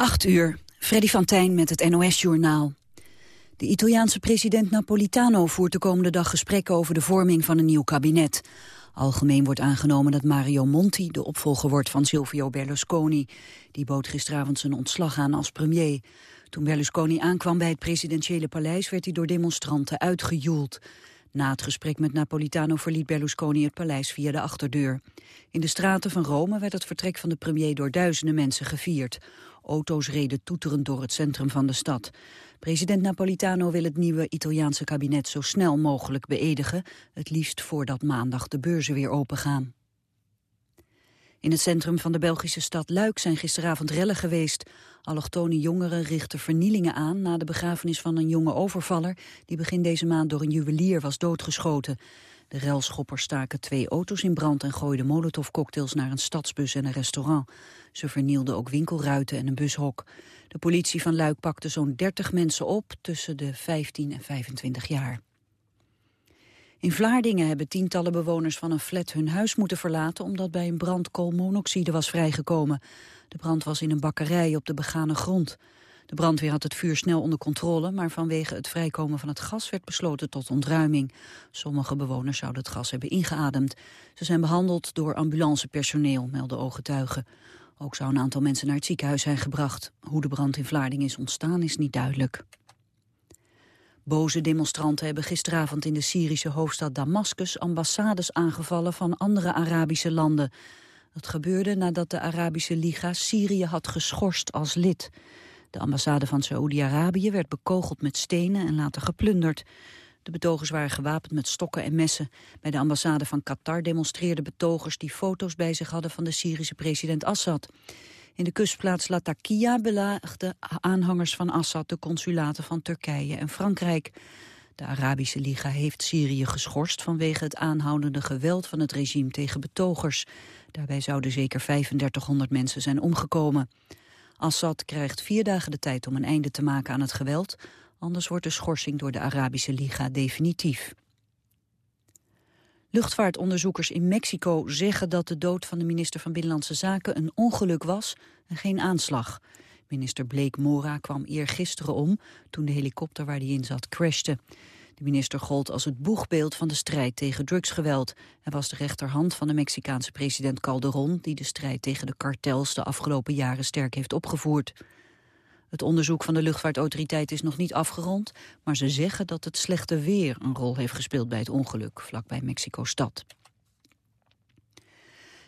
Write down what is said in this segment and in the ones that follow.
8 uur, Freddy van Tijn met het NOS-journaal. De Italiaanse president Napolitano voert de komende dag gesprekken over de vorming van een nieuw kabinet. Algemeen wordt aangenomen dat Mario Monti de opvolger wordt van Silvio Berlusconi. Die bood gisteravond zijn ontslag aan als premier. Toen Berlusconi aankwam bij het presidentiële paleis werd hij door demonstranten uitgejoeld. Na het gesprek met Napolitano verliet Berlusconi het paleis via de achterdeur. In de straten van Rome werd het vertrek van de premier door duizenden mensen gevierd. Auto's reden toeterend door het centrum van de stad. President Napolitano wil het nieuwe Italiaanse kabinet zo snel mogelijk beëdigen, het liefst voordat maandag de beurzen weer opengaan. In het centrum van de Belgische stad Luik zijn gisteravond rellen geweest. Allochtone jongeren richten vernielingen aan na de begrafenis van een jonge overvaller die begin deze maand door een juwelier was doodgeschoten. De relschoppers staken twee auto's in brand en gooiden molotovcocktails naar een stadsbus en een restaurant. Ze vernielden ook winkelruiten en een bushok. De politie van Luik pakte zo'n 30 mensen op tussen de 15 en 25 jaar. In Vlaardingen hebben tientallen bewoners van een flat hun huis moeten verlaten omdat bij een brand koolmonoxide was vrijgekomen. De brand was in een bakkerij op de begane grond. De brandweer had het vuur snel onder controle, maar vanwege het vrijkomen van het gas werd besloten tot ontruiming. Sommige bewoners zouden het gas hebben ingeademd. Ze zijn behandeld door ambulancepersoneel, melden ooggetuigen. Ook zou een aantal mensen naar het ziekenhuis zijn gebracht. Hoe de brand in Vlaardingen is ontstaan is niet duidelijk. Boze demonstranten hebben gisteravond in de Syrische hoofdstad Damascus ambassades aangevallen van andere Arabische landen. Dat gebeurde nadat de Arabische Liga Syrië had geschorst als lid. De ambassade van Saoedi-Arabië werd bekogeld met stenen en later geplunderd. De betogers waren gewapend met stokken en messen. Bij de ambassade van Qatar demonstreerden betogers die foto's bij zich hadden van de Syrische president Assad. In de kustplaats Latakia belaagden aanhangers van Assad de consulaten van Turkije en Frankrijk. De Arabische Liga heeft Syrië geschorst vanwege het aanhoudende geweld van het regime tegen betogers. Daarbij zouden zeker 3500 mensen zijn omgekomen. Assad krijgt vier dagen de tijd om een einde te maken aan het geweld. Anders wordt de schorsing door de Arabische Liga definitief. Luchtvaartonderzoekers in Mexico zeggen dat de dood van de minister van Binnenlandse Zaken een ongeluk was en geen aanslag. Minister Blake Mora kwam eergisteren om toen de helikopter waar hij in zat crashte. De minister gold als het boegbeeld van de strijd tegen drugsgeweld. Hij was de rechterhand van de Mexicaanse president Calderon... die de strijd tegen de kartels de afgelopen jaren sterk heeft opgevoerd. Het onderzoek van de luchtvaartautoriteit is nog niet afgerond... maar ze zeggen dat het slechte weer een rol heeft gespeeld bij het ongeluk... vlakbij Mexico-stad.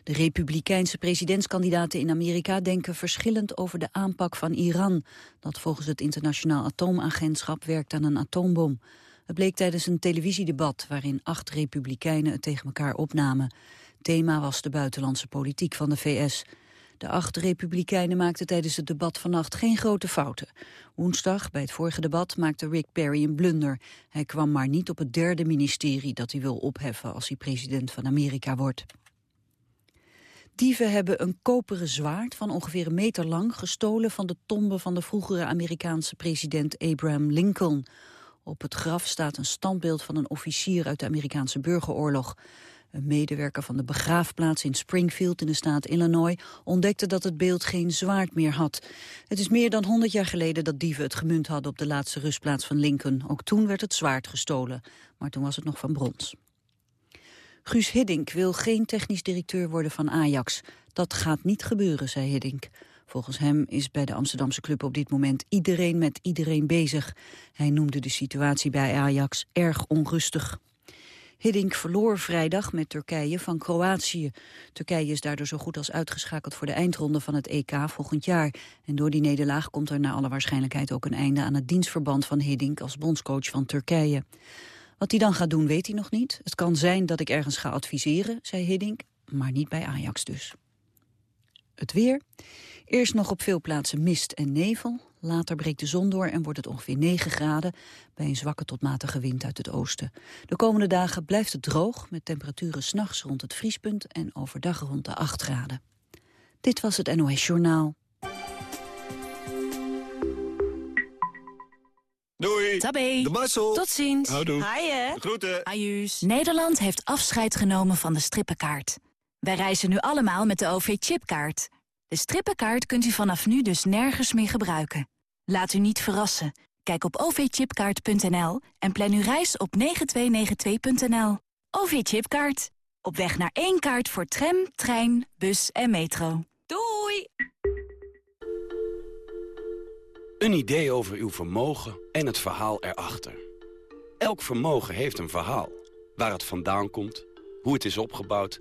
De republikeinse presidentskandidaten in Amerika denken verschillend over de aanpak van Iran, dat volgens het internationaal atoomagentschap werkt aan een atoombom. Het bleek tijdens een televisiedebat waarin acht republikeinen het tegen elkaar opnamen. Thema was de buitenlandse politiek van de VS. De acht republikeinen maakten tijdens het debat vannacht geen grote fouten. Woensdag, bij het vorige debat, maakte Rick Perry een blunder. Hij kwam maar niet op het derde ministerie dat hij wil opheffen als hij president van Amerika wordt. Dieven hebben een koperen zwaard van ongeveer een meter lang gestolen van de tombe van de vroegere Amerikaanse president Abraham Lincoln. Op het graf staat een standbeeld van een officier uit de Amerikaanse burgeroorlog. Een medewerker van de begraafplaats in Springfield in de staat Illinois ontdekte dat het beeld geen zwaard meer had. Het is meer dan 100 jaar geleden dat dieven het gemunt hadden op de laatste rustplaats van Lincoln. Ook toen werd het zwaard gestolen, maar toen was het nog van brons. Guus Hiddink wil geen technisch directeur worden van Ajax. Dat gaat niet gebeuren, zei Hiddink. Volgens hem is bij de Amsterdamse club op dit moment iedereen met iedereen bezig. Hij noemde de situatie bij Ajax erg onrustig. Hiddink verloor vrijdag met Turkije van Kroatië. Turkije is daardoor zo goed als uitgeschakeld voor de eindronde van het EK volgend jaar. En door die nederlaag komt er naar alle waarschijnlijkheid ook een einde aan het dienstverband van Hiddink als bondscoach van Turkije. Wat hij dan gaat doen weet hij nog niet. Het kan zijn dat ik ergens ga adviseren, zei Hiddink, maar niet bij Ajax dus. Het weer. Eerst nog op veel plaatsen mist en nevel. Later breekt de zon door en wordt het ongeveer 9 graden... bij een zwakke tot matige wind uit het oosten. De komende dagen blijft het droog... met temperaturen s'nachts rond het vriespunt... en overdag rond de 8 graden. Dit was het NOS Journaal. Doei. Tabé. De Marcel. Tot ziens. Houdoe. Haaien. Groeten. Ajuus. Nederland heeft afscheid genomen van de strippenkaart. Wij reizen nu allemaal met de OV-chipkaart... De strippenkaart kunt u vanaf nu dus nergens meer gebruiken. Laat u niet verrassen. Kijk op ovchipkaart.nl en plan uw reis op 9292.nl. OV-chipkaart. Op weg naar één kaart voor tram, trein, bus en metro. Doei! Een idee over uw vermogen en het verhaal erachter. Elk vermogen heeft een verhaal. Waar het vandaan komt, hoe het is opgebouwd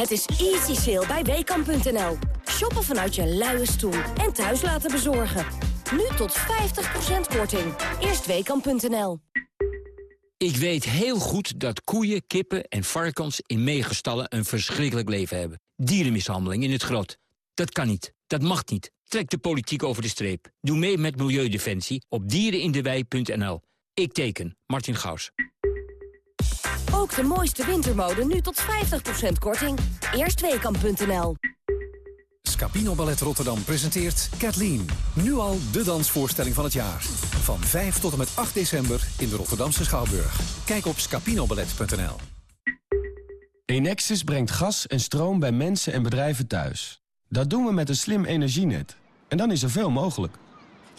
Het is easy sale bij Weekamp.nl. Shoppen vanuit je luie stoel en thuis laten bezorgen. Nu tot 50% korting. Eerst Weekamp.nl. Ik weet heel goed dat koeien, kippen en varkens in meegestallen een verschrikkelijk leven hebben. Dierenmishandeling in het grot. Dat kan niet. Dat mag niet. Trek de politiek over de streep. Doe mee met Milieudefensie op dierenindewei.nl. Ik teken. Martin Gaus. Ook de mooiste wintermode nu tot 50% korting. Eerstweekam.nl Scapino Ballet Rotterdam presenteert Kathleen. Nu al de dansvoorstelling van het jaar. Van 5 tot en met 8 december in de Rotterdamse Schouwburg. Kijk op scapinoballet.nl Enexis brengt gas en stroom bij mensen en bedrijven thuis. Dat doen we met een slim energienet. En dan is er veel mogelijk.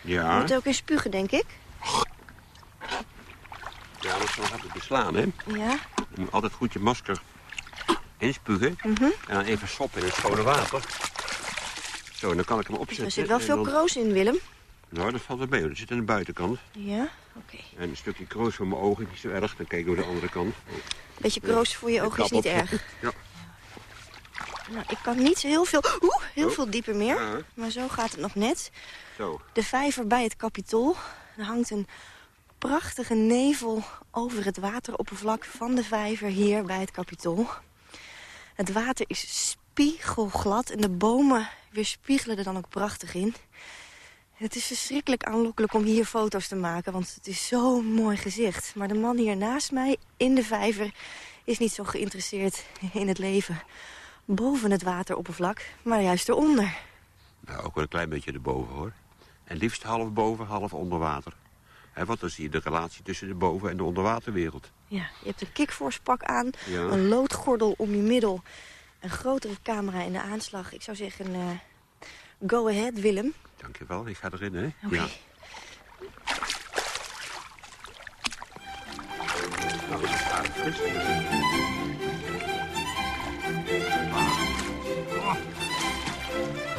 Ja. Je moet ook in spugen, denk ik. Ja, dat is wel hard beslaan, hè? Ja. Je moet altijd goed je masker inspugen. Mhm. En dan even soppen in het schone water. Zo, en dan kan ik hem opzetten. Er zit wel veel dan- kroos in, Willem. Nou, dat valt wel mee. Dat zit aan de buitenkant. Ja, oké. En een stukje kroos voor mijn ogen, niet zo erg. Dan kijk ik door de andere kant. Beetje kroos voor je ogen is niet op. erg. Ja. Nou, ik kan niet zo heel veel, oeh, heel Oh. veel dieper meer. Ja. Maar zo gaat het nog net. Zo. De vijver bij het kapitool. Er hangt een prachtige nevel over het wateroppervlak van de vijver hier bij het kapitool. Het water is spiegelglad en de bomen weerspiegelen er dan ook prachtig in. Het is verschrikkelijk aanlokkelijk om hier foto's te maken, want het is zo'n mooi gezicht. Maar de man hier naast mij in de vijver is niet zo geïnteresseerd in het leven boven het wateroppervlak, maar juist eronder. Nou, ook wel een klein beetje erboven, hoor. En liefst half boven, half onder water. Hè, want dan zie je de relatie tussen de boven- en de onderwaterwereld. Ja, je hebt een kickforce-pak aan, Ja. een loodgordel om je middel... een grotere camera in de aanslag. Ik zou zeggen, eh, go ahead, Willem. Dankjewel, ik ga erin, hè? Oké. Ja. Nou,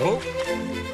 is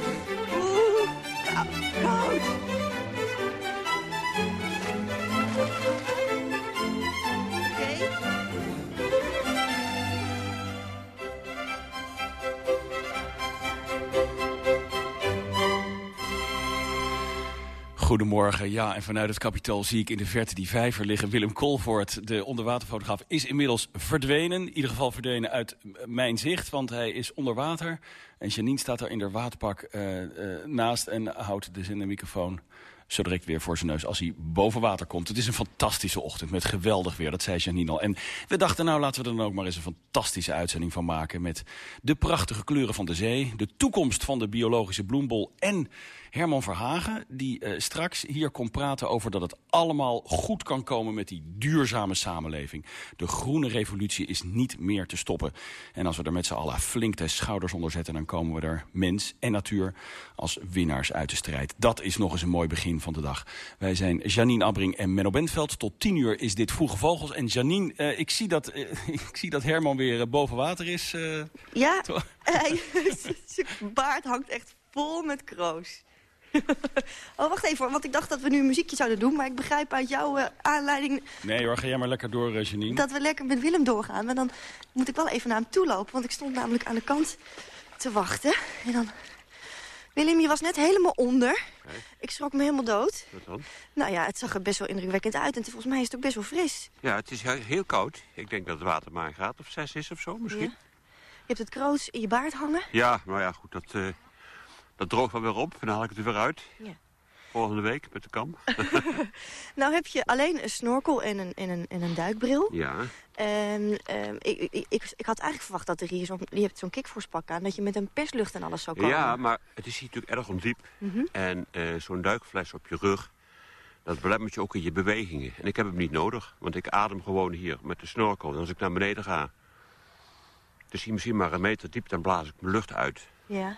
Goedemorgen, ja, en vanuit het kapitool zie ik in de verte die vijver liggen. Willem Kolvoort, de onderwaterfotograaf, is inmiddels verdwenen. In ieder geval verdwenen uit mijn zicht, want hij is onder water. En Janine staat daar in haar waterpak eh, eh, naast en houdt de zendermicrofoon zo direct weer voor zijn neus als hij boven water komt. Het is een fantastische ochtend met geweldig weer, dat zei Janine al. En we dachten, nou laten we er dan ook maar eens een fantastische uitzending van maken... met de prachtige kleuren van de zee, de toekomst van de biologische bloembol... en Herman Verhagen, die eh, straks hier komt praten over dat het allemaal goed kan komen... met die duurzame samenleving. De groene revolutie is niet meer te stoppen. En als we er met z'n allen flink de schouders onder zetten... dan komen we er mens en natuur als winnaars uit de strijd. Dat is nog eens een mooi begin van de dag. Wij zijn Janine Abbring en Menno Bentveld. Tot tien uur is dit Vroege Vogels. En Janine, uh, ik, zie dat, uh, ik zie dat Herman weer uh, boven water is. ja, zijn baard hangt echt vol met kroos. oh, wacht even, want ik dacht dat we nu een muziekje zouden doen. Maar ik begrijp uit jouw aanleiding... Nee hoor, ga jij maar lekker door, Janine. Dat we lekker met Willem doorgaan. Maar dan moet ik wel even naar hem toe lopen. Want ik stond namelijk aan de kant te wachten. En dan... Willem, je was net helemaal onder. Ik schrok me helemaal dood. Wat dan? Nou ja, het zag er best wel indrukwekkend uit. En volgens mij is het ook best wel fris. Ja, het is heel koud. Ik denk dat het water maar een graad of zes is of zo misschien. Ja. Je hebt het kroos in je baard hangen? Ja, nou ja, goed, dat, uh, dat droogt wel weer op. En dan haal ik het er weer uit. Ja. Volgende week met de kam. nou heb je alleen een snorkel en een, en een, en een duikbril. Ja. En um, ik, ik, ik, ik, had eigenlijk verwacht dat er hier zo'n... Je hebt zo'n kickforce aan, dat je met een perslucht en alles zou komen. Ja, maar het is hier natuurlijk erg ondiep. Mm -hmm. En uh, zo'n duikfles op je rug, dat belemmert je ook in je bewegingen. En ik heb hem niet nodig, want ik adem gewoon hier met de snorkel. En als ik naar beneden ga, dus hier misschien maar een meter diep, dan blaas ik mijn lucht uit. Ja.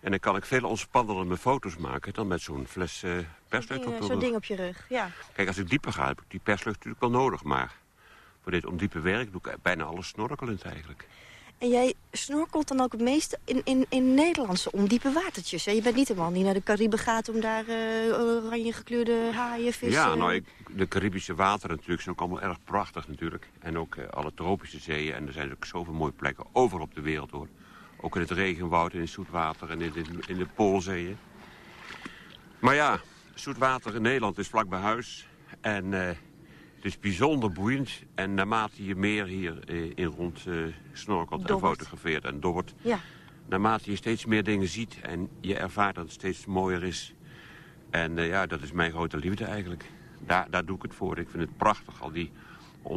En dan kan ik veel ontspannender foto's maken dan met zo'n fles uh, perslucht op je Zo'n ding op je rug, ja. Kijk, als ik dieper ga, heb ik die perslucht natuurlijk wel nodig. Maar voor dit ondiepe werk doe ik bijna alles snorkelend eigenlijk. En jij snorkelt dan ook het meeste in, in, in Nederlandse ondiepe watertjes. Hè? Je bent niet een man die naar de Cariben gaat om daar uh, oranje gekleurde haaien, vissen... Ja, nou, ik, de Caribische wateren natuurlijk zijn ook allemaal erg prachtig natuurlijk. En ook uh, alle tropische zeeën. En er zijn ook zoveel mooie plekken overal op de wereld hoor. Ook in het regenwoud, in het zoetwater en in de, in de Poolzeeën. Maar ja, zoetwater in Nederland is vlak bij huis. En uh, het is bijzonder boeiend. En naarmate je meer hier uh, in rond uh, snorkelt en fotografeert en dobbert... Ja. naarmate je steeds meer dingen ziet en je ervaart dat het steeds mooier is. En ja, dat is mijn grote liefde eigenlijk. Daar, daar doe ik het voor. Ik vind het prachtig, al die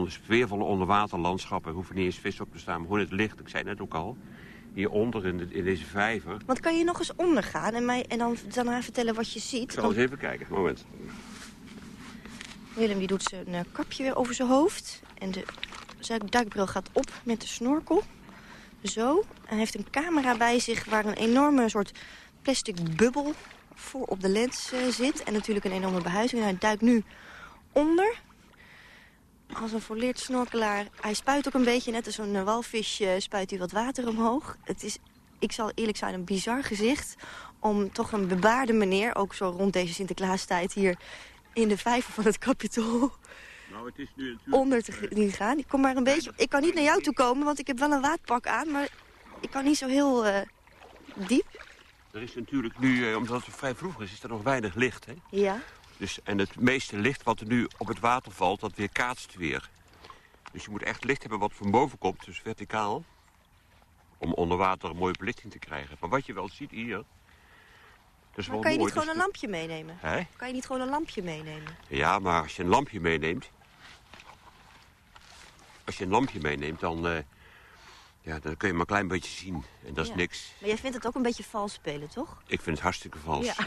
sfeervolle onderwaterlandschappen. Er hoeven niet eens vis op te staan, maar gewoon het licht. Ik zei net ook al hieronder in, de, in deze vijver. Want kan je nog eens ondergaan en, mij, en dan daarna vertellen wat je ziet? Ik zal eens even kijken, moment. Willem die doet zijn uh, kapje weer over zijn hoofd. En de duikbril gaat op met de snorkel. Zo. En hij heeft een camera bij zich waar een enorme soort plastic bubbel voor op de lens uh, zit. En natuurlijk een enorme behuizing. En hij duikt nu onder als een volleerd snorkelaar. Hij spuit ook een beetje, net als zo'n walvisje, spuit hij wat water omhoog. Het is, ik zal eerlijk zijn, een bizar gezicht om toch een bebaarde meneer... ook zo rond deze Sinterklaastijd hier in de vijver van het kapitool... Nou, het is nu natuurlijk... onder te gaan. Ik, kom maar een beetje, ik kan niet naar jou toe komen, want ik heb wel een waadpak aan... maar ik kan niet zo heel uh, diep. Er is natuurlijk nu, uh, omdat het vrij vroeg is, is er nog weinig licht, hè? Ja. Dus, en het meeste licht wat er nu op het water valt, dat weer kaatst weer. Dus je moet echt licht hebben wat van boven komt, dus verticaal. Om onder water een mooie belichting te krijgen. Maar wat je wel ziet hier... Dat is maar wel kan je niet gewoon dus een lampje meenemen? Hè? Kan je niet gewoon een lampje meenemen? Ja, maar als je een lampje meeneemt... Als je een lampje meeneemt, dan... Uh, ja, dan kun je maar een klein beetje zien. En dat is ja. niks. Maar jij vindt het ook een beetje vals spelen, toch? Ik vind het hartstikke vals. Ja.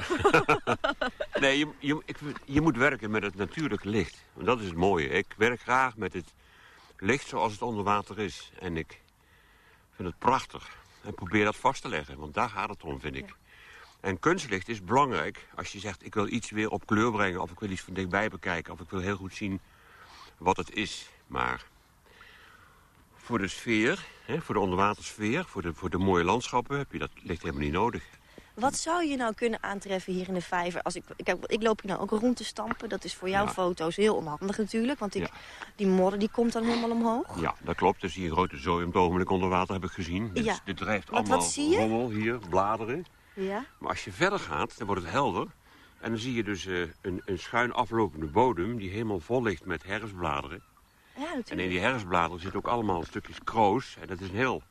nee, je, je, ik, je moet werken met het natuurlijke licht. Dat is het mooie. Ik werk graag met het licht zoals het onder water is. En ik vind het prachtig. En probeer dat vast te leggen. Want daar gaat het om, vind ik. Ja. En kunstlicht is belangrijk als je zegt... ik wil iets weer op kleur brengen... of ik wil iets van dichtbij bekijken... of ik wil heel goed zien wat het is. Maar voor de sfeer, hè, voor de onderwatersfeer... Voor de, voor de mooie landschappen heb je dat licht helemaal niet nodig. Wat zou je nou kunnen aantreffen hier in de vijver? Als ik, ik, ik loop hier nou ook rond te stampen. Dat is voor jouw Ja. foto's heel onhandig natuurlijk. Want ik, Ja. die modder die komt dan helemaal omhoog. Ja, dat klopt. Dus een grote zooi op het ogenblik onder water heb ik gezien. Dit, Ja. dit drijft Wat- allemaal rommel hier, bladeren. Ja? Maar als je verder gaat, dan wordt het helder. En dan zie je dus eh, een, een schuin aflopende bodem... die helemaal vol ligt met herfstbladeren. Ja, natuurlijk. En in die herfstbladeren zitten ook allemaal stukjes kroos. En dat is een heel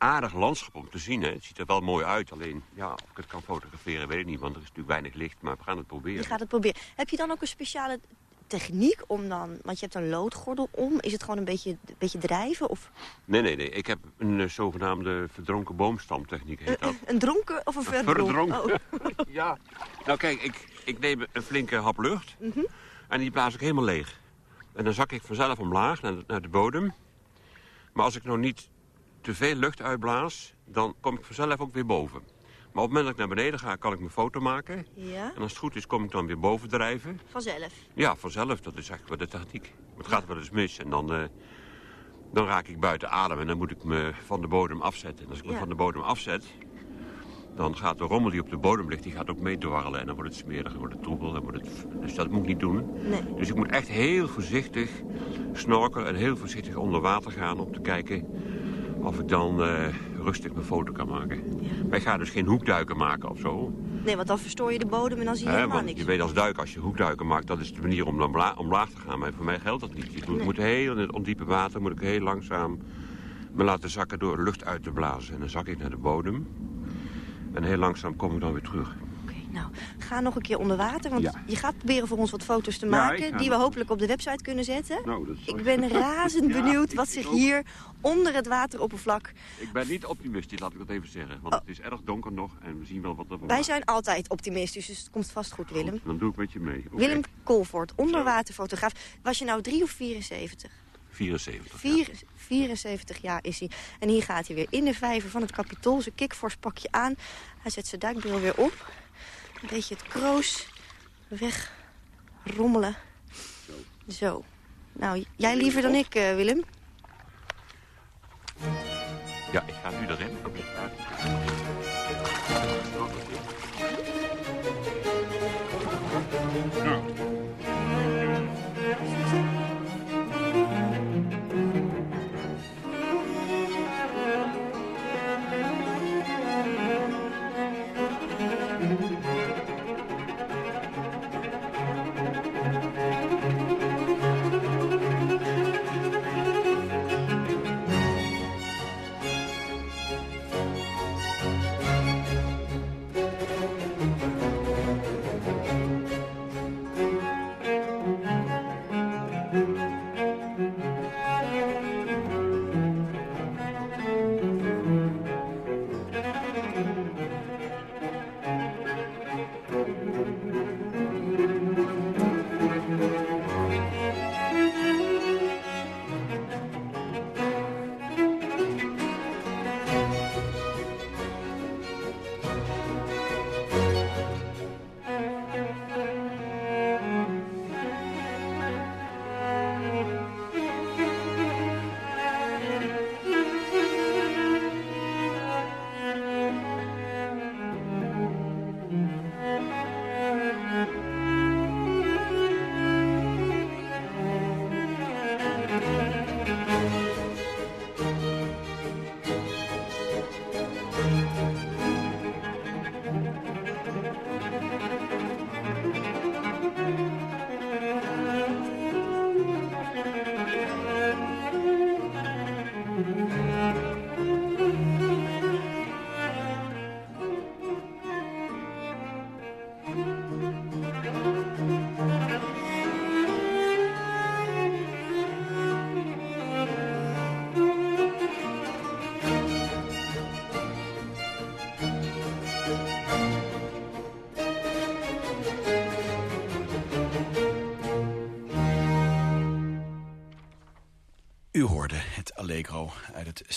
aardig landschap om te zien. Hè. Het ziet er wel mooi uit. Alleen, ja, of ik het kan fotograferen, weet ik niet. Want er is natuurlijk weinig licht. Maar we gaan het proberen. Je gaat het proberen. Heb je dan ook een speciale techniek om dan... Want je hebt een loodgordel om. Is het gewoon een beetje, een beetje drijven? Of Nee, nee, nee. Ik heb een eh, zogenaamde verdronken boomstamtechniek, heet dat. een dronken of een verdronken? Verdronken. Oh. ja. Nou kijk, ik, ik neem een flinke hap lucht. Mhm. En die blaas ik helemaal leeg. En dan zak ik vanzelf omlaag naar de, naar de bodem. Maar als ik nou niet te veel lucht uitblaas, dan kom ik vanzelf ook weer boven. Maar op het moment dat ik naar beneden ga, kan ik mijn foto maken. Ja? En als het goed is, kom ik dan weer bovendrijven. Vanzelf. Ja, vanzelf. Dat is eigenlijk wel de techniek. Het gaat wel eens mis en dan, eh, dan raak ik buiten adem. En dan moet ik me van de bodem afzetten. En als ik me Ja. van de bodem afzet... dan gaat de rommel die op de bodem ligt, die gaat ook meedwarrelen. En dan wordt het smerig, dan wordt het troebel. Dan wordt het... Dus dat moet ik niet doen. Nee. Dus ik moet echt heel voorzichtig snorken en heel voorzichtig onder water gaan... om te kijken of ik dan eh, rustig mijn foto kan maken. Maar ik ga dus geen hoekduiken maken of zo. Nee, want dan verstoor je de bodem en dan zie je helemaal want niks. je weet als duiker, als je hoekduiken maakt, dat is de manier om bla- omlaag te gaan. Maar voor mij geldt dat niet. Ik moet, Nee. moet heel in het ondiepe water moet ik heel langzaam me laten zakken door lucht uit te blazen. En dan zak ik naar de bodem. En heel langzaam kom ik dan weer terug. Nou, ga nog een keer onder water. Want Ja. je gaat proberen voor ons wat foto's te maken... die we hopelijk op de website kunnen zetten. Nou, dat is Ik ben razend benieuwd wat zich ook. hier onder het wateroppervlak... Ik ben niet optimistisch, laat ik dat even zeggen. Want het is erg donker nog en we zien wel wat er Wij maakt. zijn altijd optimistisch, dus het komt vast goed, Willem. Dan doe ik met je mee. Willem Kolvoort, onderwaterfotograaf. Was je nou 3 of 74? 74. Vier, 74 jaar is hij. En hier gaat hij weer in de vijver van het kapitool. Zijn kikfors pakje aan. Hij zet zijn duikbril weer op. Een beetje het kroos weg rommelen. Zo. Nou, jij liever dan ik, eh, Willem. Ja, ik ga nu erin. Oké.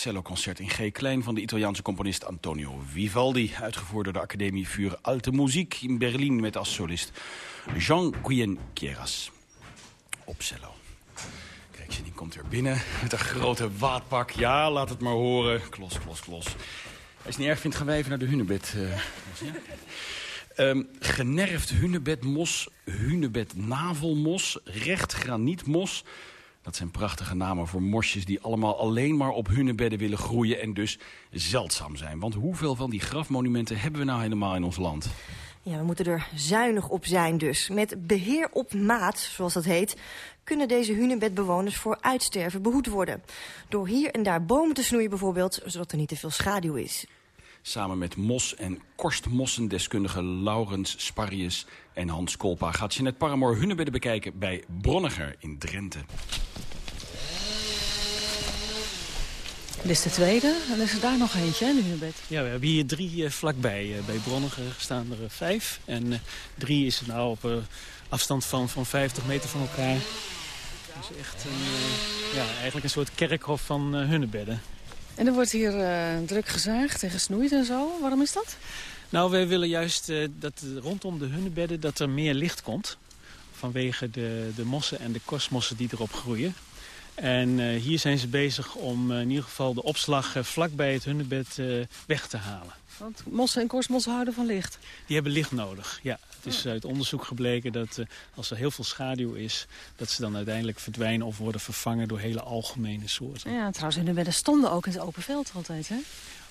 Celloconcert in G klein van de Italiaanse componist Antonio Vivaldi, uitgevoerd door de Academie für Alte Musik in Berlin met als solist Jean Guyen Quieras op cello. Kijk, Janine komt weer binnen met een grote waadpak. Ja, laat het maar horen. Klos, klos, klos. Als je het niet erg vindt, gaan wij even naar de hunebed. ja? Ehm, generfd hunebedmos, hunebed navelmos, recht granietmos. Dat zijn prachtige namen voor mosjes die allemaal alleen maar op hunebedden willen groeien en dus zeldzaam zijn. Want hoeveel van die grafmonumenten hebben we nou helemaal in ons land? Ja, we moeten er zuinig op zijn dus. Met beheer op maat, zoals dat heet... kunnen deze hunebedbewoners voor uitsterven behoed worden. Door hier en daar bomen te snoeien bijvoorbeeld... zodat er niet te veel schaduw is. Samen met mos- en korstmossendeskundige Laurens Sparrius en Hans Kolpa... gaat Jeanette Paramoor hunebedden bekijken bij Bronniger in Drenthe. Dit is de tweede. En is er daar nog eentje, hè, nu in bed. Ja, we hebben hier drie eh, vlakbij. Eh, bij Bronniger staan er eh, vijf. En eh, drie is nou op eh, afstand van, van 50 meter van elkaar. Dus echt een, eh, ja, eigenlijk een soort kerkhof van eh, hunnebedden. En er wordt hier eh, druk gezaagd en gesnoeid en zo. Waarom is dat? Nou, wij willen juist uh, dat rondom de hunnebedden dat er meer licht komt. Vanwege de, de mossen en de korstmossen die erop groeien. En uh, hier zijn ze bezig om in ieder geval de opslag uh, vlakbij het hunnebed weg te halen. Want mossen en korstmossen houden van licht? Die hebben licht nodig, ja. Het is uit onderzoek gebleken dat als er heel veel schaduw is... dat ze dan uiteindelijk verdwijnen of worden vervangen door hele algemene soorten. Ja, trouwens, hunnebedden stonden ook in het open veld altijd, hè?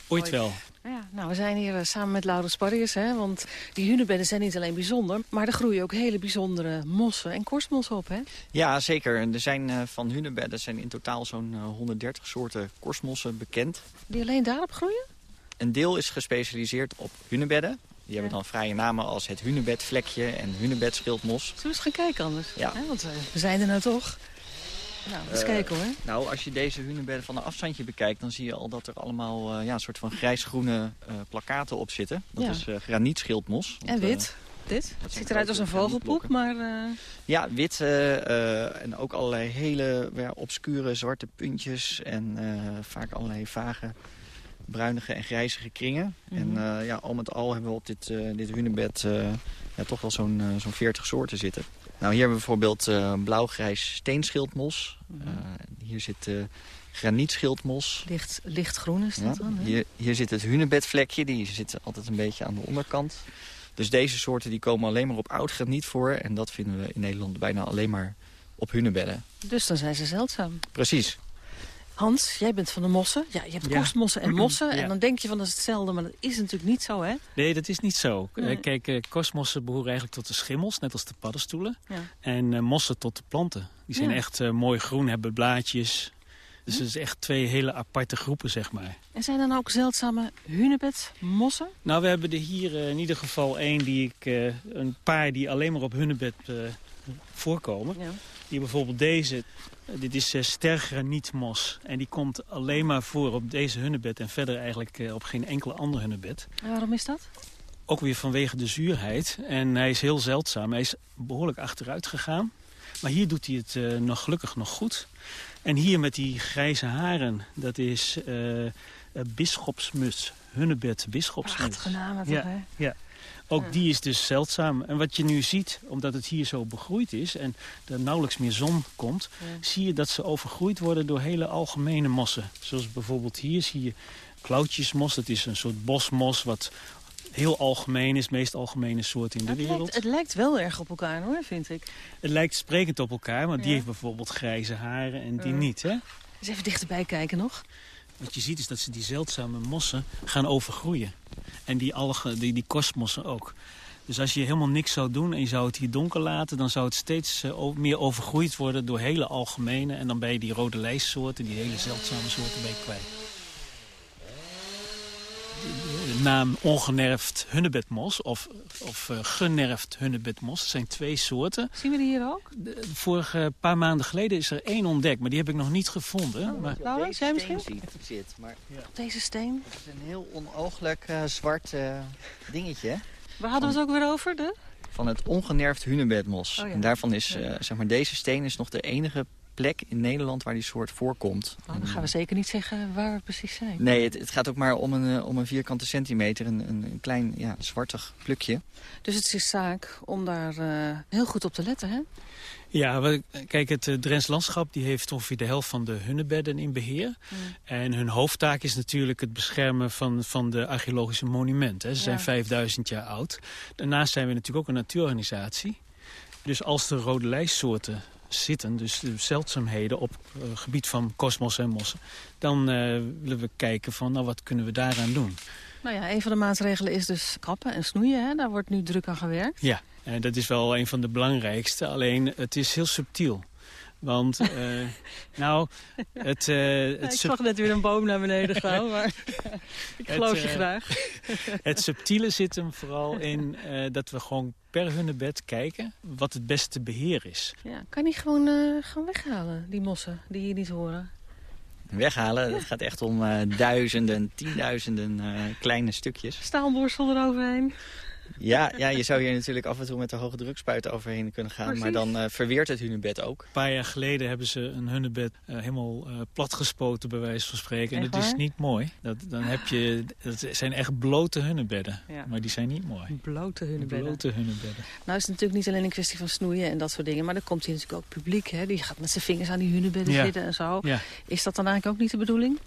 Ooit wel. Ja, nou, we zijn hier samen met Laura Sparrius, hè, want die hunebedden zijn niet alleen bijzonder... maar er groeien ook hele bijzondere mossen en korstmossen op, hè? Ja, zeker. Er zijn uh, van hunebedden zijn in totaal zo'n uh, 130 soorten korstmossen bekend. Die alleen daarop groeien? Een deel is gespecialiseerd op hunebedden. Die hebben dan vrije namen als het hunebedvlekje en hunebedschildmos. Zullen we eens gaan kijken anders? Ja. want uh, we zijn er nou toch. Nou, eens uh, kijken hoor. Nou, als je deze hunebedden van een afstandje bekijkt... dan zie je al dat er allemaal uh, ja, een soort van grijsgroene uh, plakaten op zitten. Dat ja. is granietschildmos. En wit. Dit? Het ziet eruit als een vogelpoep, maar... Ja, wit en ook allerlei hele ja, obscure zwarte puntjes... en vaak allerlei vage bruinige en grijzige kringen. Mm -hmm. En ja, al met al hebben we op dit, dit hunebed ja, toch wel zo'n zo'n 40 soorten zitten. Nou, hier hebben we bijvoorbeeld uh, blauw-grijs steenschildmos. Mm -hmm. uh, hier zit uh, granietschildmos. Licht, lichtgroen is dat ja, dan? Hè? Hier, hier zit het hunebedvlekje. Die zit altijd een beetje aan de onderkant. Dus deze soorten die komen alleen maar op oud graniet voor. En dat vinden we in Nederland bijna alleen maar op hunebedden. Dus dan zijn ze zeldzaam. Precies. Hans, jij bent van de mossen. Ja, je hebt ja. korstmossen en mossen. Ja. En dan denk je van dat is hetzelfde, maar dat is natuurlijk niet zo, hè? Nee, dat is niet zo. Nee. Kijk, uh, korstmossen behoren eigenlijk tot de schimmels, net als de paddenstoelen. Ja. En uh, mossen tot de planten. Die zijn echt uh, mooi groen, hebben blaadjes. Dus het is echt twee hele aparte groepen, zeg maar. En zijn er nou ook zeldzame hunebedmossen? Nou, we hebben er hier in ieder geval één die ik... een paar die alleen maar op hunebed voorkomen. Ja. Hier bijvoorbeeld deze, dit is uh, stergranietmos. En die komt alleen maar voor op deze hunnebed en verder eigenlijk uh, op geen enkele ander hunnebed. En waarom is dat? Ook weer vanwege de zuurheid. En hij is heel zeldzaam. Hij is behoorlijk achteruit gegaan. Maar hier doet hij het uh, nog gelukkig nog goed. En hier met die grijze haren, dat is bisschopsmus. Hunnebed bisschopsmus. Prachtige namen toch, ja, hè? Ja. Ook ja. die is dus zeldzaam. En wat je nu ziet, omdat het hier zo begroeid is... en er nauwelijks meer zon komt... Ja. zie je dat ze overgroeid worden door hele algemene mossen. Zoals bijvoorbeeld hier zie je klauwtjesmos. Dat is een soort bosmos wat heel algemeen is. Het meest algemene soort in de het wereld. Lijkt, het lijkt wel erg op elkaar hoor, vind ik. Het lijkt sprekend op elkaar, maar ja. die heeft bijvoorbeeld grijze haren en die niet. Hè? Dus even dichterbij kijken nog. Wat je ziet is dat ze die zeldzame mossen gaan overgroeien. En die algen, die, die korstmossen ook. Dus als je helemaal niks zou doen en je zou het hier donker laten... dan zou het steeds uh, meer overgroeid worden door hele algemene... en dan ben je die rode lijstsoorten, die hele zeldzame soorten, ben je kwijt. De naam ongenerfd hunnebedmos of, of uh, generfd hunnebedmos. Dat zijn twee soorten. Zien we die hier ook? De, vorige paar maanden geleden is er één ontdekt, maar die heb ik nog niet gevonden. Oh, maar... Nou, jij misschien? Zit, zit, maar ja. Op deze steen? Het is een heel onooglijk uh, zwart uh, dingetje. Waar hadden we het ook weer over? De? Van het ongenerfd hunebedmos. Oh, ja. En daarvan is, uh, zeg maar, deze steen is nog de enige plek in Nederland waar die soort voorkomt. Oh, dan gaan we zeker niet zeggen waar we precies zijn. Nee, het, het gaat ook maar om een, om een vierkante centimeter, een, een, klein ja, zwartig plukje. Dus het is zaak om daar uh, heel goed op te letten, hè? Ja, we, kijk, het uh, Drents landschap die heeft ongeveer de helft van de hunnebedden in beheer. Mm. En hun hoofdtaak is natuurlijk het beschermen van, van de archeologische monumenten. Hè. Ze ja. zijn 5000 jaar oud. Daarnaast zijn we natuurlijk ook een natuurorganisatie. Dus als de rode lijstsoorten zitten, dus de zeldzaamheden op uh, gebied van kosmos en mossen... dan uh, willen we kijken van, nou, wat kunnen we daaraan doen? Nou ja, een van de maatregelen is dus kappen en snoeien. Hè? Daar wordt nu druk aan gewerkt. Ja, en dat is wel een van de belangrijkste. Alleen, het is heel subtiel. Want, uh, nou, het... Uh, het ja, ik zag net weer een boom naar beneden gaan, maar ik geloof het, uh, je graag. het subtiele zit hem vooral in uh, dat we gewoon per hunnebed kijken wat het beste beheer is. Ja, kan je gewoon, uh, gewoon weghalen, die mossen die je niet horen? Weghalen, ja. het gaat echt om duizenden, tienduizenden kleine stukjes. Staalborstel eroverheen. Ja, ja, je zou hier natuurlijk af en toe met de hoge drukspuit overheen kunnen gaan. Maar dan uh, verweert het hunebed ook. Een paar jaar geleden hebben ze een hunebed uh, helemaal uh, platgespoten, bij wijze van spreken. En dat is niet mooi. Dat, dan heb je, dat zijn echt blote hunebedden. Ja. Maar die zijn niet mooi. Blote hunebedden. Blote hunebedden. Nou is het natuurlijk niet alleen een kwestie van snoeien en dat soort dingen. Maar dan komt hier natuurlijk ook publiek. Hè? Die gaat met zijn vingers aan die hunebedden ja. zitten en zo. Ja. Is dat dan eigenlijk ook niet de bedoeling?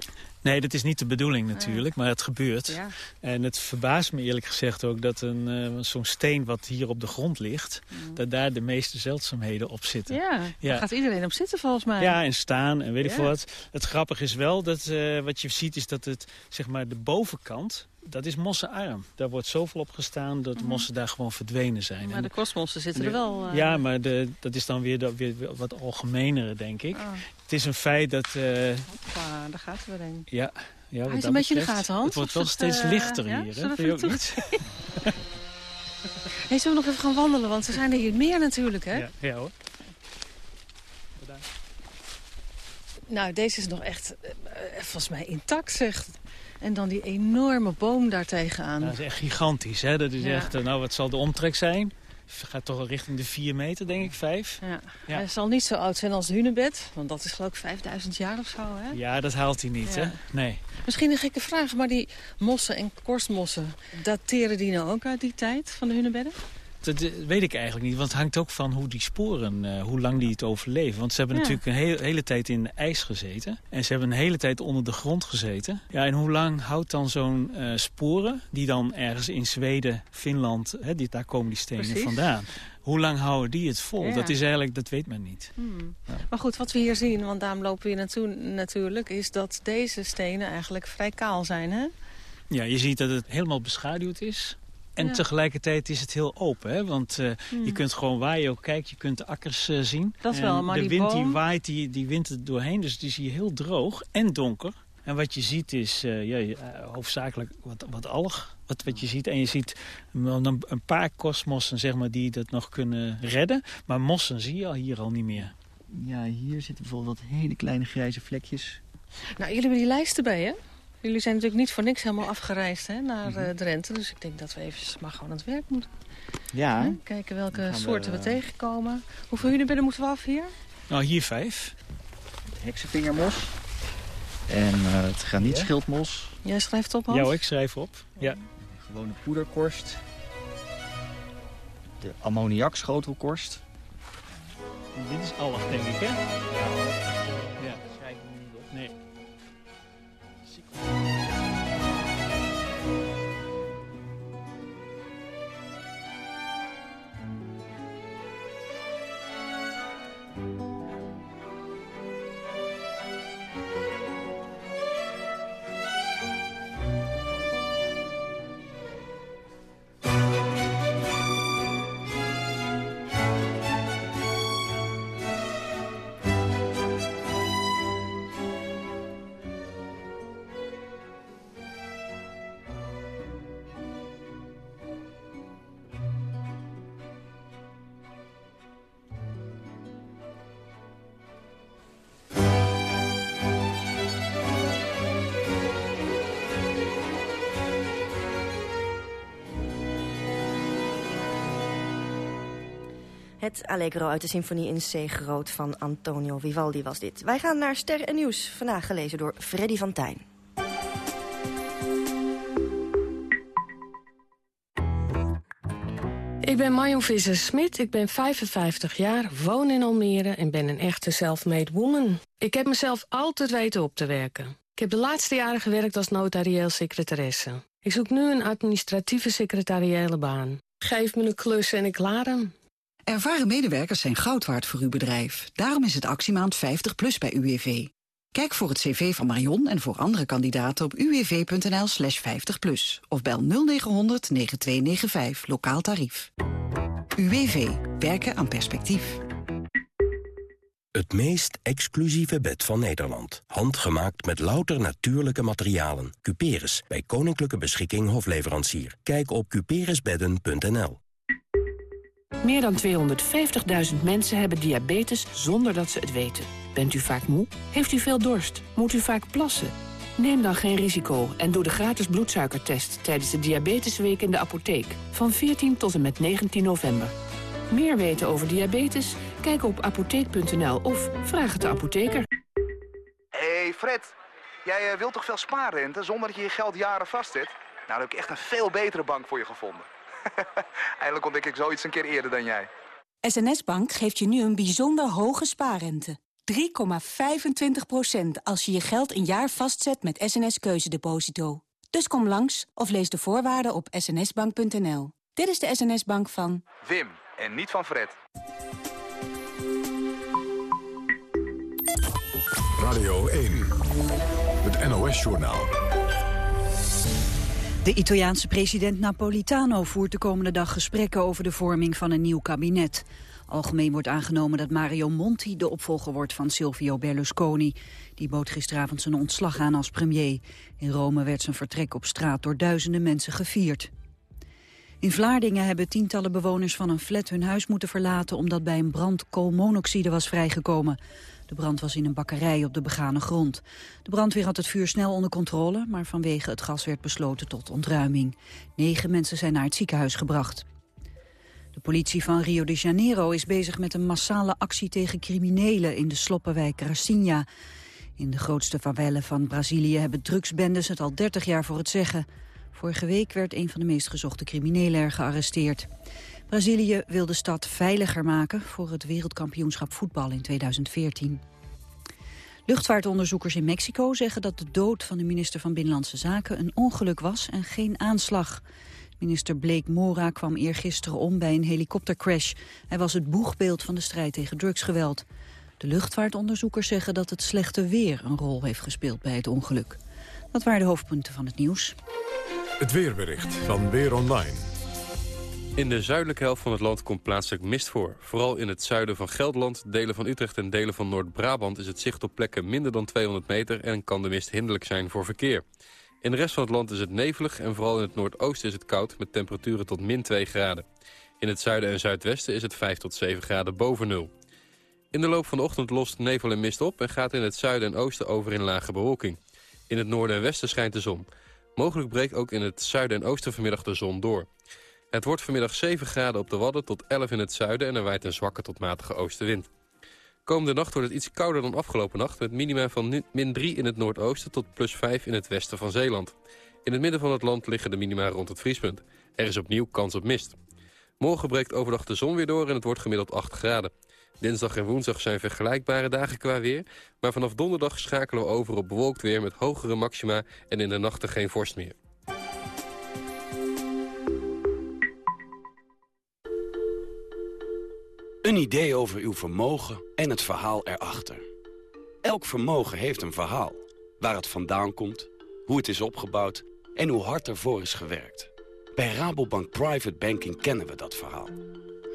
Nee, dat is niet de bedoeling natuurlijk, maar het gebeurt. Ja. En het verbaast me eerlijk gezegd ook dat een uh, zo'n steen wat hier op de grond ligt... Mm. dat daar de meeste zeldzaamheden op zitten. Ja, daar gaat iedereen op zitten volgens mij. Ja, en staan en weet ik veel wat. Het grappige is wel dat uh, wat je ziet is dat het, zeg maar, de bovenkant dat is mossenarm. Daar wordt zoveel op gestaan dat de mhm. mossen daar gewoon verdwenen zijn. Maar de kostmossen zitten er wel... Uh... Ja, maar de, dat is dan weer, dat, weer wat algemenere, denk ik. Oh. Het is een feit dat... Uh... Opa, daar gaat het weer in. Ja. ja Hij is een beetje in de gaten, Hans. Het wordt wel steeds uh... lichter ja? hier, hè? Vind je ook niet? hey, zullen we nog even gaan wandelen? Want er zijn er hier meer natuurlijk, hè? Ja, ja hoor. Nou, deze is nog echt, volgens mij intact, zegt en dan die enorme boom daar tegenaan. dat is echt gigantisch. Hè? Dat is echt, eh, nou, wat zal de omtrek zijn? Het gaat toch al richting de 4 meter, denk ik, 5. Ja. ja. Hij zal niet zo oud zijn als het hunebed. Want dat is geloof ik 5000 jaar of zo, hè? Ja, dat haalt hij niet, hè? Nee. Misschien een gekke vraag, maar die mossen en korstmossen... dateren die nou ook uit die tijd van de hunebedden? Dat eh, weet ik eigenlijk niet, want het hangt ook van hoe die sporen, uh, hoe lang die het overleven. Want ze hebben natuurlijk een hele, hele tijd in ijs gezeten. En ze hebben een hele tijd onder de grond gezeten. Ja, en hoe lang houdt dan zo'n uh, sporen, die dan ergens in Zweden, Finland, hè, die, daar komen die stenen Precies. vandaan. Hoe lang houden die het vol? Ja. Dat is eigenlijk, dat weet men niet. Hmm. Ja. Maar goed, wat we hier zien, want daarom lopen we hier naartoe natuurlijk... is dat deze stenen eigenlijk vrij kaal zijn, hè? Ja, je ziet dat het helemaal beschaduwd is. En ja. tegelijkertijd is het heel open, hè? want uh, hmm. je kunt gewoon waar je ook kijkt, je kunt de akkers uh, zien. Dat en wel, maar de die wind boom... die waait, die, die wint er doorheen, dus die zie je heel droog en donker. En wat je ziet is uh, ja, hoofdzakelijk wat, wat alg, wat, wat je ziet. En je ziet een, een paar kosmossen zeg maar, die dat nog kunnen redden. Maar mossen zie je al hier al niet meer. Ja, hier zitten bijvoorbeeld wat hele kleine grijze vlekjes. Nou, jullie hebben die lijst erbij, hè? Jullie zijn natuurlijk niet voor niks helemaal afgereisd hè, naar uh, Drenthe. Dus ik denk dat we even maar gewoon aan het werk moeten. Ja. Hè? Kijken welke soorten we, we, tegenkomen. Hoeveel hunebedden moeten we af hier? Nou, hier vijf. Heksenvingermos. En uh, het granietschildmos. Jij schrijft op, Hans? Ja, ik schrijf op. Ja. Gewone poederkorst. De ammoniakschotelkorst. Dit is allig, denk ik, hè? Ja. Het Allegro uit de symfonie in C groot van Antonio Vivaldi was dit. Wij gaan naar Ster en Nieuws, vandaag gelezen door Freddy van Tijn. Ik ben Marion Visser-Smit, ik ben 55 jaar, woon in Almere en ben een echte self-made woman. Ik heb mezelf altijd weten op te werken. Ik heb de laatste jaren gewerkt als notarieel secretaresse. Ik zoek nu een administratieve secretariële baan. Geef me een klus en ik laat hem. Ervaren medewerkers zijn goud waard voor uw bedrijf. Daarom is het actiemaand 50 plus bij UWV. Kijk voor het cv van Marion en voor andere kandidaten op uwv.nl slash 50 plus. Of bel 0900 9295, lokaal tarief. UWV. Werken aan perspectief. Het meest exclusieve bed van Nederland. Handgemaakt met louter natuurlijke materialen. Cuperus, bij Koninklijke Beschikking Hofleverancier. Kijk op cuperesbedden.nl. Meer dan 250.000 mensen hebben diabetes zonder dat ze het weten. Bent u vaak moe? Heeft u veel dorst? Moet u vaak plassen? Neem dan geen risico en doe de gratis bloedsuikertest tijdens de Diabetesweek in de apotheek van 14 tot en met 19 november. Meer weten over diabetes? Kijk op apotheek.nl of vraag het de apotheker. hey Fred, jij eh, wilt toch veel spaarrente zonder dat je je geld jaren vastzet? Nou, dan heb ik echt een veel betere bank voor je gevonden. Eindelijk ontdek ik zoiets een keer eerder dan jij. SNS Bank geeft je nu een bijzonder hoge spaarrente. 3,25% als je je geld een jaar vastzet met SNS Keuzedeposito. Dus kom langs of lees de voorwaarden op snsbank.nl. Dit is de SNS Bank van... Wim, en niet van Fred. Radio 1, het NOS-journaal. De Italiaanse president Napolitano voert de komende dag gesprekken over de vorming van een nieuw kabinet. Algemeen wordt aangenomen dat Mario Monti de opvolger wordt van Silvio Berlusconi. Die bood gisteravond zijn ontslag aan als premier. In Rome werd zijn vertrek op straat door duizenden mensen gevierd. In Vlaardingen hebben tientallen bewoners van een flat hun huis moeten verlaten... omdat bij een brand koolmonoxide was vrijgekomen. De brand was in een bakkerij op de begane grond. De brandweer had het vuur snel onder controle... maar vanwege het gas werd besloten tot ontruiming. Negen mensen zijn naar het ziekenhuis gebracht. De politie van Rio de Janeiro is bezig met een massale actie tegen criminelen in de sloppenwijk Gracinha. In de grootste favelle van Brazilië hebben drugsbendes het al 30 jaar voor het zeggen. Vorige week werd een van de meest gezochte criminelen er gearresteerd. Brazilië wil de stad veiliger maken voor het wereldkampioenschap voetbal in 2014. Luchtvaartonderzoekers in Mexico zeggen dat de dood van de minister van Binnenlandse Zaken een ongeluk was en geen aanslag. Minister Blake Mora kwam eergisteren om bij een helikoptercrash. Hij was het boegbeeld van de strijd tegen drugsgeweld. De luchtvaartonderzoekers zeggen dat het slechte weer een rol heeft gespeeld bij het ongeluk. Dat waren de hoofdpunten van het nieuws. Het weerbericht van Weer Online. In de zuidelijke helft van het land komt plaatselijk mist voor. Vooral in het zuiden van Gelderland, delen van Utrecht en delen van Noord-Brabant... is het zicht op plekken minder dan 200 meter en kan de mist hinderlijk zijn voor verkeer. In de rest van het land is het nevelig en vooral in het noordoosten is het koud... met temperaturen tot min 2 graden. In het zuiden en zuidwesten is het 5 tot 7 graden boven nul. In de loop van de ochtend lost nevel en mist op... en gaat in het zuiden en oosten over in lage bewolking. In het noorden en westen schijnt de zon. Mogelijk breekt ook in het zuiden en oosten vanmiddag de zon door. Het wordt vanmiddag 7 graden op de Wadden tot 11 in het zuiden... en er waait een zwakke tot matige oostenwind. Komende nacht wordt het iets kouder dan afgelopen nacht... met minima van min 3 in het noordoosten tot plus 5 in het westen van Zeeland. In het midden van het land liggen de minima rond het vriespunt. Er is opnieuw kans op mist. Morgen breekt overdag de zon weer door en het wordt gemiddeld 8 graden. Dinsdag en woensdag zijn vergelijkbare dagen qua weer... maar vanaf donderdag schakelen we over op bewolkt weer met hogere maxima... en in de nachten geen vorst meer. Een idee over uw vermogen en het verhaal erachter. Elk vermogen heeft een verhaal. Waar het vandaan komt, hoe het is opgebouwd en hoe hard ervoor is gewerkt. Bij Rabobank Private Banking kennen we dat verhaal.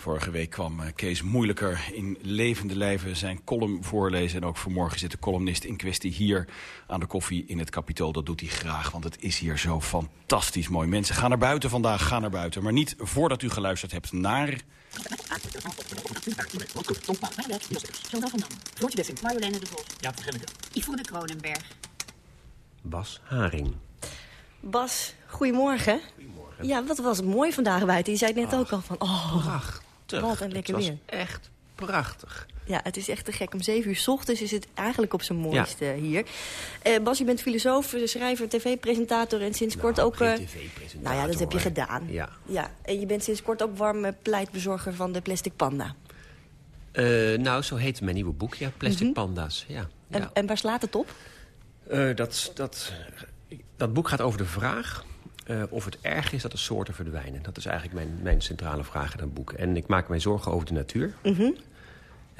Vorige week kwam eh, Kees Moeilijker in levende lijven zijn column voorlezen. En ook vanmorgen zit de columnist in kwestie hier aan de koffie in het kapitool. Dat doet hij graag, want het is hier zo fantastisch mooi. Mensen, ga naar buiten vandaag, ga naar buiten. Maar niet voordat u geluisterd hebt naar... Marjoleine de Vos. Ja. Yvonne Kronenberg. Bas Haring. Bas, goedemorgen. Goedemorgen. Ja, wat was het mooi vandaag buiten. Je zei het net ook al van... Oh, prachtig. Wat een lekker het weer. echt prachtig. Ja, het is echt te gek. Om zeven uur s ochtends is het eigenlijk op zijn mooiste hier. Eh, Bas, je bent filosoof, schrijver, tv-presentator en sinds kort ook... eh, nou ja, dat heb je gedaan. Ja. Ja, en je bent sinds kort ook warme pleitbezorger van de Plastic Panda. Eh, nou, zo heet mijn nieuwe boek, ja. Plastic Mhm. Panda's, ja. En, ja. en waar slaat het op? Eh, dat, dat, dat boek gaat over de vraag eh, of het erg is dat de soorten verdwijnen. Dat is eigenlijk mijn, mijn centrale vraag in dat boek. En ik maak mij zorgen over de natuur. Mhm.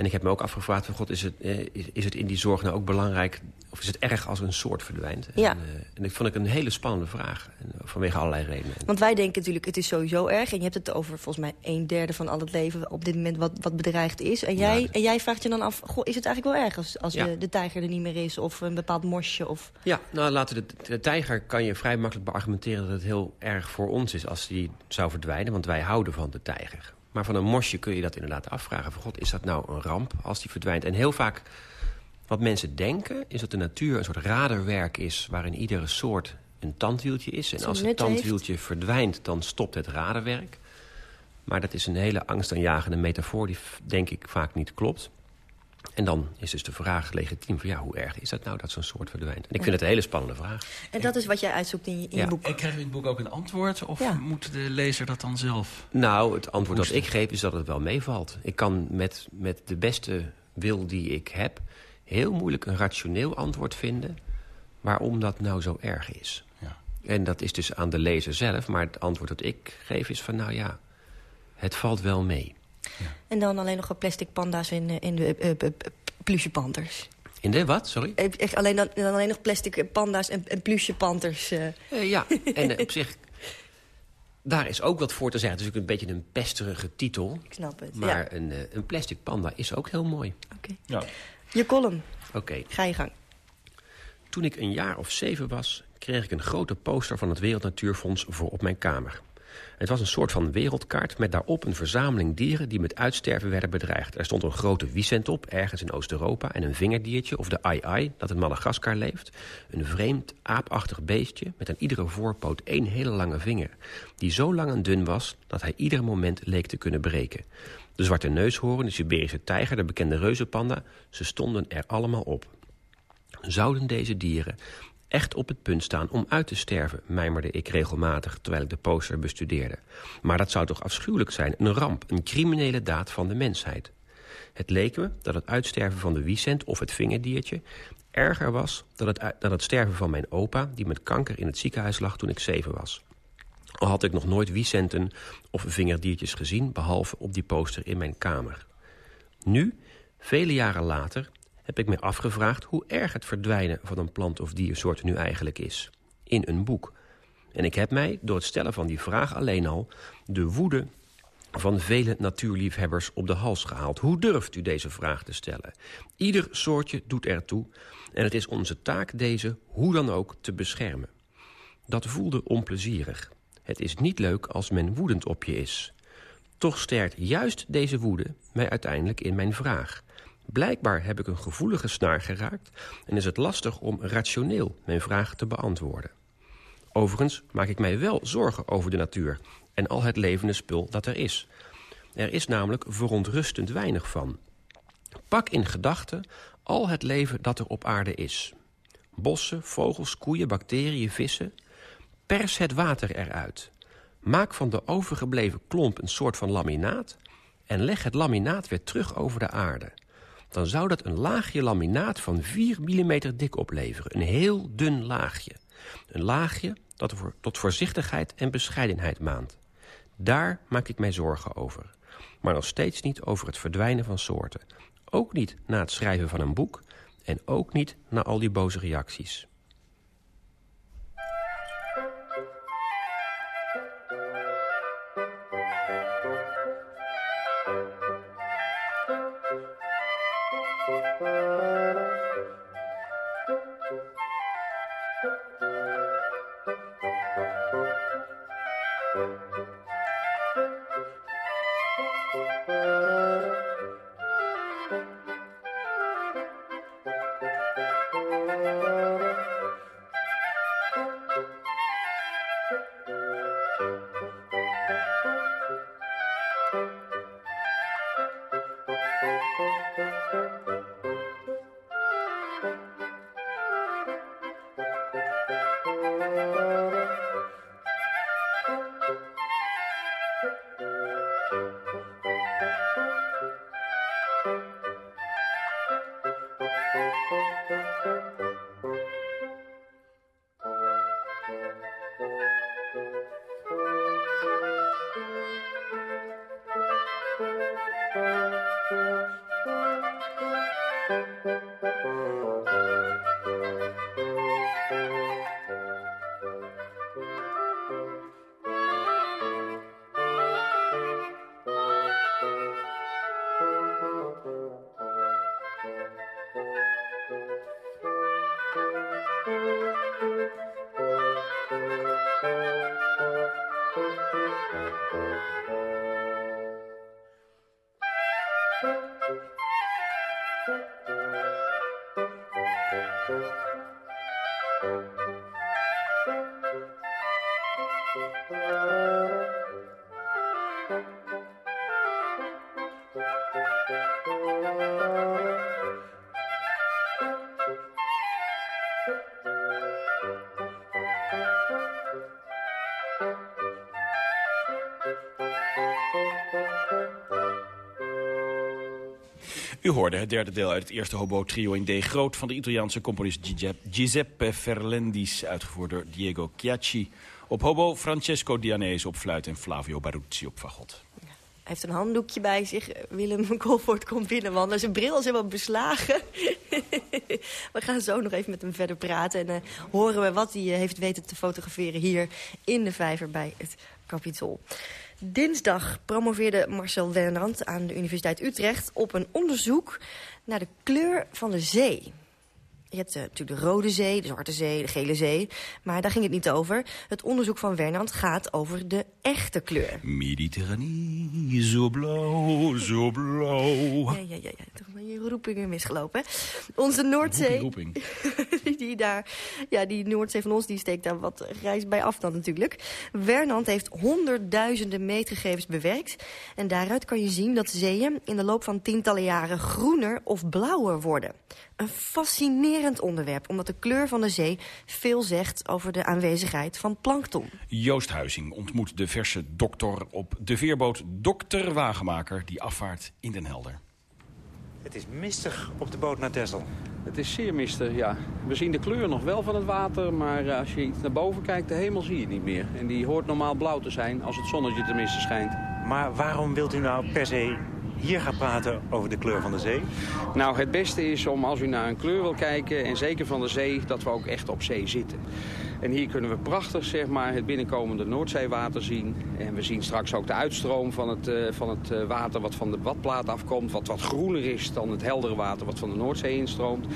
En ik heb me ook afgevraagd van God, is het, eh, is, het in die zorg nou ook belangrijk... of is het erg als een soort verdwijnt? Ja. En, eh, en dat vond ik een hele spannende vraag. En, eh, vanwege allerlei redenen. Want wij denken natuurlijk, het is sowieso erg. En je hebt het over volgens mij een derde van al het leven op dit moment wat, wat bedreigd is. En jij, en jij vraagt je dan af, goh, is het eigenlijk wel erg als, als Ja. de, de tijger er niet meer is? Of een bepaald mosje? Of... Ja, nou laten we de, de tijger kan je vrij makkelijk beargumenteren... dat het heel erg voor ons is als die zou verdwijnen. Want wij houden van de tijger. Maar van een mosje kun je dat inderdaad afvragen. Van God, is dat nou een ramp als die verdwijnt? En heel vaak wat mensen denken... is dat de natuur een soort raderwerk is... waarin iedere soort een tandwieltje is. En als het heeft. tandwieltje verdwijnt, dan stopt het raderwerk. Maar dat is een hele angstaanjagende metafoor... die denk ik vaak niet klopt. En dan is dus de vraag legitiem van... ja, hoe erg is dat nou dat zo'n soort verdwijnt? En ik vind het een hele spannende vraag. En dat is wat jij uitzoekt in je, in je Ja. boek. En krijgen we in het boek ook een antwoord? Of Ja. moet de lezer dat dan zelf? Nou, het antwoord dat ik geef is dat het wel meevalt. Ik kan met, met de beste wil die ik heb... heel moeilijk een rationeel antwoord vinden... waarom dat nou zo erg is. Ja. En dat is dus aan de lezer zelf. Maar het antwoord dat ik geef is van... nou ja, het valt wel mee. En dan alleen nog plastic panda's in, eh, in de uh, uh, pluche panthers. In de wat, sorry? Eh, echt Alleen, dan, dan alleen nog plastic panda's en, en pluche panthers. eh. Eh, ja, en eh, op zich... Daar is ook wat voor te zeggen. Het is ook een beetje een pesterige titel. Ik snap het, Maar ja. een, eh, een plastic panda is ook heel mooi. Ja. Je column, Oké. ga je gang. Toen ik een jaar of zeven was, kreeg ik een grote poster van het Wereld Natuurfonds voor op mijn kamer. Het was een soort van wereldkaart met daarop een verzameling dieren die met uitsterven werden bedreigd. Er stond een grote wiesent op, ergens in Oost-Europa, en een vingerdiertje, of de ai-ai, dat in Madagaskar leeft. Een vreemd, aapachtig beestje met aan iedere voorpoot één hele lange vinger, die zo lang en dun was dat hij ieder moment leek te kunnen breken. De zwarte neushoorn, de Siberische tijger, de bekende reuzenpanda, ze stonden er allemaal op. Zouden deze dieren echt op het punt staan om uit te sterven, mijmerde ik regelmatig terwijl ik de poster bestudeerde. Maar dat zou toch afschuwelijk zijn, een ramp, een criminele daad van de mensheid. Het leek me dat het uitsterven van de wiesent of het vingerdiertje erger was dan het, het sterven van mijn opa, die met kanker in het ziekenhuis lag toen ik zeven was. Al had ik nog nooit wiesenten of vingerdiertjes gezien, behalve op die poster in mijn kamer. Nu, vele jaren later, heb ik me afgevraagd hoe erg het verdwijnen van een plant of diersoort nu eigenlijk is. In een boek. En ik heb mij, door het stellen van die vraag alleen al, de woede van vele natuurliefhebbers op de hals gehaald. Hoe durft u deze vraag te stellen? Ieder soortje doet ertoe en het is onze taak deze, hoe dan ook, te beschermen. Dat voelde onplezierig. Het is niet leuk als men woedend op je is. Toch sterkt juist deze woede mij uiteindelijk in mijn vraag. Blijkbaar heb ik een gevoelige snaar geraakt... en is het lastig om rationeel mijn vraag te beantwoorden. Overigens maak ik mij wel zorgen over de natuur... en al het levende spul dat er is. Er is namelijk verontrustend weinig van. Pak in gedachten al het leven dat er op aarde is. Bossen, vogels, koeien, bacteriën, vissen. Pers het water eruit. Maak van de overgebleven klomp een soort van laminaat... en leg het laminaat weer terug over de aarde. Dan zou dat een laagje laminaat van 4 mm dik opleveren. Een heel dun laagje. Een laagje dat tot voorzichtigheid en bescheidenheid maant. Daar maak ik mij zorgen over. Maar nog steeds niet over het verdwijnen van soorten. Ook niet na het schrijven van een boek... en ook niet na al die boze reacties. thank you U hoorde het derde deel uit het eerste hobo-trio in D groot... van de Italiaanse componist Giuseppe Ferlendis... uitgevoerd door Diego Chiacci op hobo, Francesco Dianese op fluit... en Flavio Baruzzi op fagot. Hij heeft een handdoekje bij zich. Willem Colfort komt binnenwandelen. Zijn bril is helemaal beslagen. we gaan zo nog even met hem verder praten. En uh, horen we wat hij uh, heeft weten te fotograferen hier in de vijver bij het Capitool. Dinsdag promoveerde Marcel Wenrand aan de Universiteit Utrecht... op een onderzoek naar de kleur van de zee. Je hebt uh, natuurlijk de Rode Zee, de Zwarte Zee, de Gele Zee. Maar daar ging het niet over. Het onderzoek van Wernand gaat over de echte kleur. Mediterranee, zo blauw, zo blauw. Ja, ja, ja. ja. Toch maar je roepingen misgelopen. Onze Noordzee... Roeping, die, daar, ja, die Noordzee van ons die steekt daar wat reis bij af dan natuurlijk. Wernand heeft honderdduizenden meetgegevens bewerkt. En daaruit kan je zien dat zeeën in de loop van tientallen jaren groener of blauwer worden. Een fascinerend onderwerp, omdat de kleur van de zee veel zegt over de aanwezigheid van plankton. Joost Huizing ontmoet de verse dokter op de veerboot Dokter Wagenmaker... die afvaart in Den Helder. Het is mistig op de boot naar Texel. Het is zeer mistig, ja. We zien de kleur nog wel van het water, maar eh, als je iets naar boven kijkt, de hemel zie je niet meer. En die hoort normaal blauw te zijn, als het zonnetje tenminste schijnt. Maar waarom wilt u nou per se hier gaan praten over de kleur van de zee? Nou, het beste is om als u naar een kleur wil kijken, en zeker van de zee, dat we ook echt op zee zitten. En hier kunnen we prachtig zeg maar, het binnenkomende Noordzeewater zien. En we zien straks ook de uitstroom van het, uh, van het uh, water wat van de badplaat afkomt. Wat wat groener is dan het heldere water wat van de Noordzee instroomt.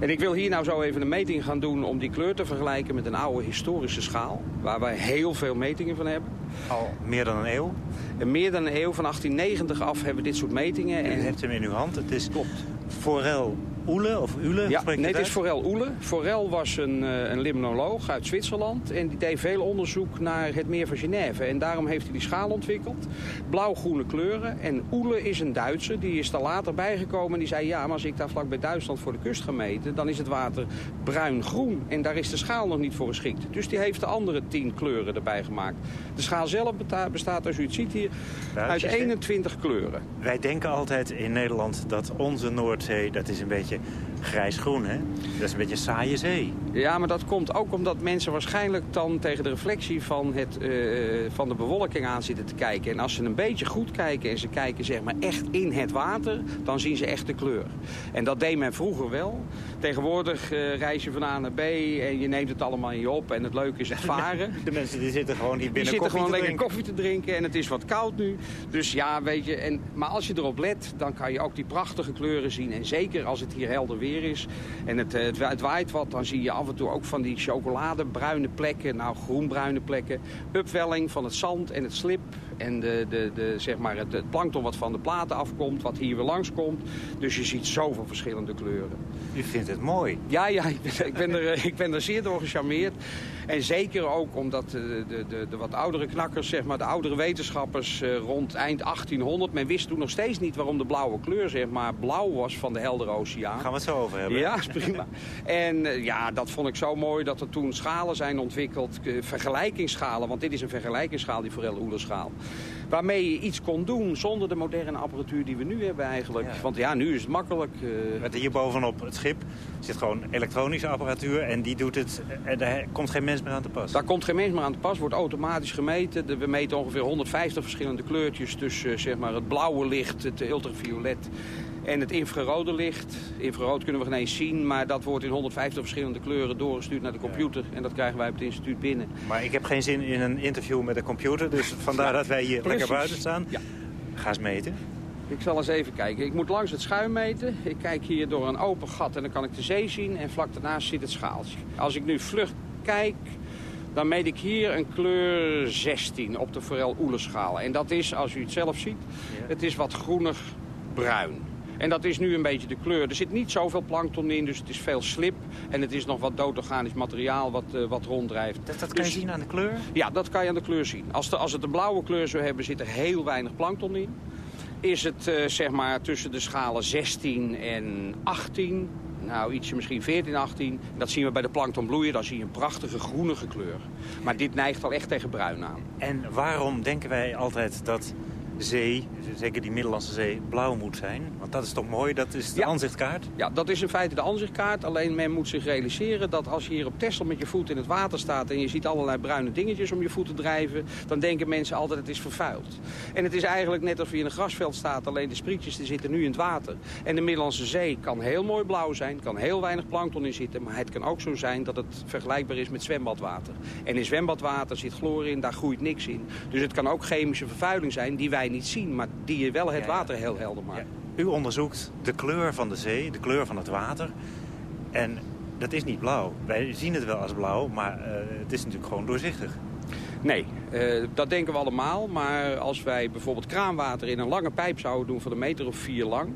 En ik wil hier nou zo even een meting gaan doen om die kleur te vergelijken met een oude historische schaal. Waar wij heel veel metingen van hebben. Al meer dan een eeuw? En meer dan een eeuw, van 1890 af hebben we dit soort metingen. U en... heeft hem in uw hand. Het is Klopt. Forel Oele of Ule? Ja, nee, het is Forel Oele. Forel was een, uh, een limnoloog uit Zwitserland. En die deed veel onderzoek naar het meer van Genève. En daarom heeft hij die schaal ontwikkeld. Blauw-groene kleuren. En Oele is een Duitser. Die is daar later bijgekomen. En die zei, ja, maar als ik daar vlak bij Duitsland voor de kust ga meten... dan is het water bruin-groen. En daar is de schaal nog niet voor geschikt. Dus die heeft de andere tien kleuren erbij gemaakt. De schaal zelf bestaat, als u het ziet hier, uit 21 kleuren. Wij denken altijd in Nederland dat onze Noordzee... dat is een beetje beetje grijs-groen, hè? Dat is een beetje saaie zee. Ja, maar dat komt ook omdat mensen waarschijnlijk dan tegen de reflectie van, het, eh, van de bewolking aan zitten te kijken. En als ze een beetje goed kijken en ze kijken zeg maar echt in het water, dan zien ze echt de kleur. En dat deed men vroeger wel. Tegenwoordig uh, reis je van A naar B en je neemt het allemaal in je op. En het leuke is het varen. De mensen die zitten gewoon hier binnen die zitten gewoon lekker drinken. koffie te drinken en het is wat koud nu. Dus ja, weet je. En, maar als je erop let, dan kan je ook die prachtige kleuren zien. En zeker als het hier helder weer is en het, het, het waait wat, dan zie je af en toe ook van die chocoladebruine plekken, nou groenbruine plekken. Upwelling van het zand en het slip en de, de, de, zeg maar het, het plankton wat van de platen afkomt, wat hier weer langskomt. Dus je ziet zoveel verschillende kleuren. U vindt het mooi? Ja, ja ik, ben, ik, ben er, ik ben er zeer door gecharmeerd. En zeker ook omdat de, de, de, de wat oudere knakkers, zeg maar, de oudere wetenschappers uh, rond eind 1800... men wist toen nog steeds niet waarom de blauwe kleur zeg maar, blauw was van de heldere oceaan. Gaan we het zo over hebben. Ja, is prima. en uh, ja, dat vond ik zo mooi dat er toen schalen zijn ontwikkeld, uh, vergelijkingsschalen. Want dit is een vergelijkingsschaal, die Forel-Oelerschaal. Waarmee je iets kon doen zonder de moderne apparatuur die we nu hebben eigenlijk. Ja. Want ja, nu is het makkelijk. Uh... Met hier bovenop het schip zit gewoon elektronische apparatuur en die doet het. En daar komt geen mens meer aan te pas. Daar komt geen mens meer aan te pas, wordt automatisch gemeten. We meten ongeveer 150 verschillende kleurtjes tussen zeg maar, het blauwe licht, het ultraviolet en het infrarode licht. Infrarood kunnen we geen eens zien, maar dat wordt in 150 verschillende kleuren doorgestuurd naar de computer. En dat krijgen wij op het instituut binnen. Maar ik heb geen zin in een interview met een computer, dus vandaar ja, dat wij hier precies. lekker buiten staan. Ja. Ga eens meten. Ik zal eens even kijken. Ik moet langs het schuim meten. Ik kijk hier door een open gat en dan kan ik de zee zien. En vlak daarnaast zit het schaaltje. Als ik nu vlug kijk, dan meet ik hier een kleur 16 op de forel oelerschaal. En dat is, als u het zelf ziet, het is wat groenig bruin. En dat is nu een beetje de kleur. Er zit niet zoveel plankton in, dus het is veel slip. En het is nog wat doodorganisch materiaal wat, uh, wat ronddrijft. Dat, dat kan dus, je zien aan de kleur? Ja, dat kan je aan de kleur zien. Als, de, als het een blauwe kleur zou hebben, zit er heel weinig plankton in. Is het uh, zeg maar tussen de schalen 16 en 18... Nou, ietsje misschien 14, 18. Dat zien we bij de plankton bloeien. Dan zie je een prachtige groenige kleur. Maar dit neigt al echt tegen bruin aan. En waarom denken wij altijd dat zee, zeker die Middellandse Zee, blauw moet zijn? Want dat is toch mooi, dat is de ja. aanzichtkaart? Ja, dat is in feite de aanzichtkaart. Alleen men moet zich realiseren dat als je hier op Texel met je voet in het water staat... en je ziet allerlei bruine dingetjes om je voet te drijven... dan denken mensen altijd het is vervuild. En het is eigenlijk net alsof je in een grasveld staat... alleen de sprietjes die zitten nu in het water. En de Middellandse Zee kan heel mooi blauw zijn, kan heel weinig plankton in zitten... maar het kan ook zo zijn dat het vergelijkbaar is met zwembadwater. En in zwembadwater zit chloor in, daar groeit niks in. Dus het kan ook chemische vervuiling zijn die wij niet zien... maar die je wel het water heel helder maakt. Ja. U onderzoekt de kleur van de zee, de kleur van het water. En dat is niet blauw. Wij zien het wel als blauw, maar uh, het is natuurlijk gewoon doorzichtig. Nee, uh, dat denken we allemaal. Maar als wij bijvoorbeeld kraanwater in een lange pijp zouden doen van een meter of vier lang...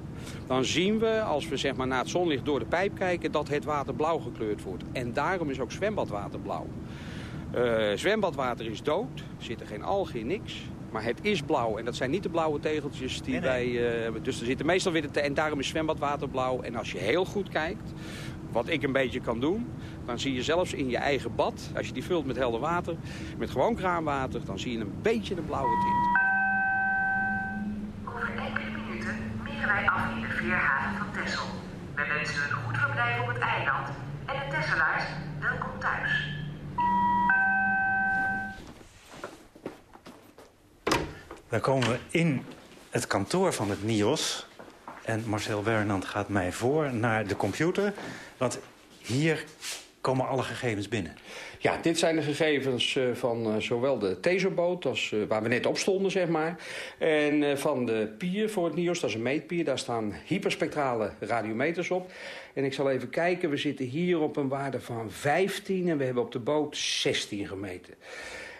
dan zien we, als we zeg maar, naar het zonlicht door de pijp kijken... dat het water blauw gekleurd wordt. En daarom is ook zwembadwater blauw. Uh, zwembadwater is dood, er zitten geen algen in, niks. Maar het is blauw en dat zijn niet de blauwe tegeltjes die nee, nee. wij. Uh, dus er zitten meestal witte en daarom is zwembadwater blauw. En als je heel goed kijkt, wat ik een beetje kan doen... dan zie je zelfs in je eigen bad, als je die vult met helder water... met gewoon kraanwater, dan zie je een beetje een blauwe tint. Over enkele minuten meren wij af in de veerhaven van Texel. Wij wensen u een goed verblijf op het eiland... en de Tesselaars welkom thuis. Dan komen we in het kantoor van het NIOS. En Marcel Wernand gaat mij voor naar de computer. Want hier komen alle gegevens binnen. Ja, dit zijn de gegevens uh, van uh, zowel de Teserboot, als uh, waar we net op stonden, zeg maar. En van de pier voor het NIOS, dat is een meetpier. Daar staan hyperspectrale radiometers op. En ik zal even kijken, we zitten hier op een waarde van 15 en we hebben op de boot 16 gemeten.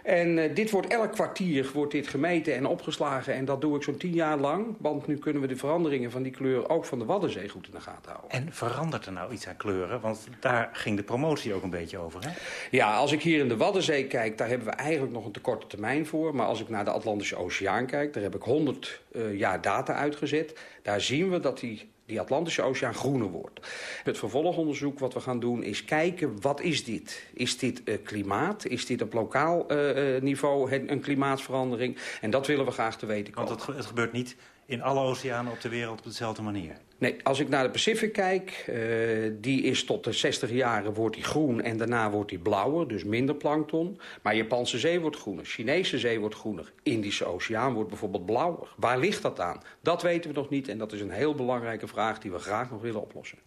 En uh, dit wordt elk kwartier wordt dit gemeten en opgeslagen. En dat doe ik zo'n tien jaar lang. Want nu kunnen we de veranderingen van die kleur ook van de Waddenzee goed in de gaten houden. En verandert er nou iets aan kleuren? Want daar ging de promotie ook een beetje over, hè? Ja, als ik hier in de Waddenzee kijk, daar hebben we eigenlijk nog een te korte termijn voor. Maar als ik naar de Atlantische Oceaan kijk, daar heb ik 100 uh, jaar data uitgezet. Daar zien we dat die die Atlantische Oceaan groener wordt. Het vervolgonderzoek wat we gaan doen is kijken, wat is dit? Is dit uh, klimaat? Is dit op lokaal uh, niveau een klimaatsverandering? En dat willen we graag te weten komen. Want het, het gebeurt niet in alle oceanen op de wereld op dezelfde manier? Nee, als ik naar de Pacific kijk, uh, die is tot de 60 jaren wordt die groen en daarna wordt die blauwer, dus minder plankton. Maar Japanse zee wordt groener, Chinese zee wordt groener, Indische Oceaan wordt bijvoorbeeld blauwer. Waar ligt dat aan? Dat weten we nog niet en dat is een heel belangrijke vraag die we graag nog willen oplossen.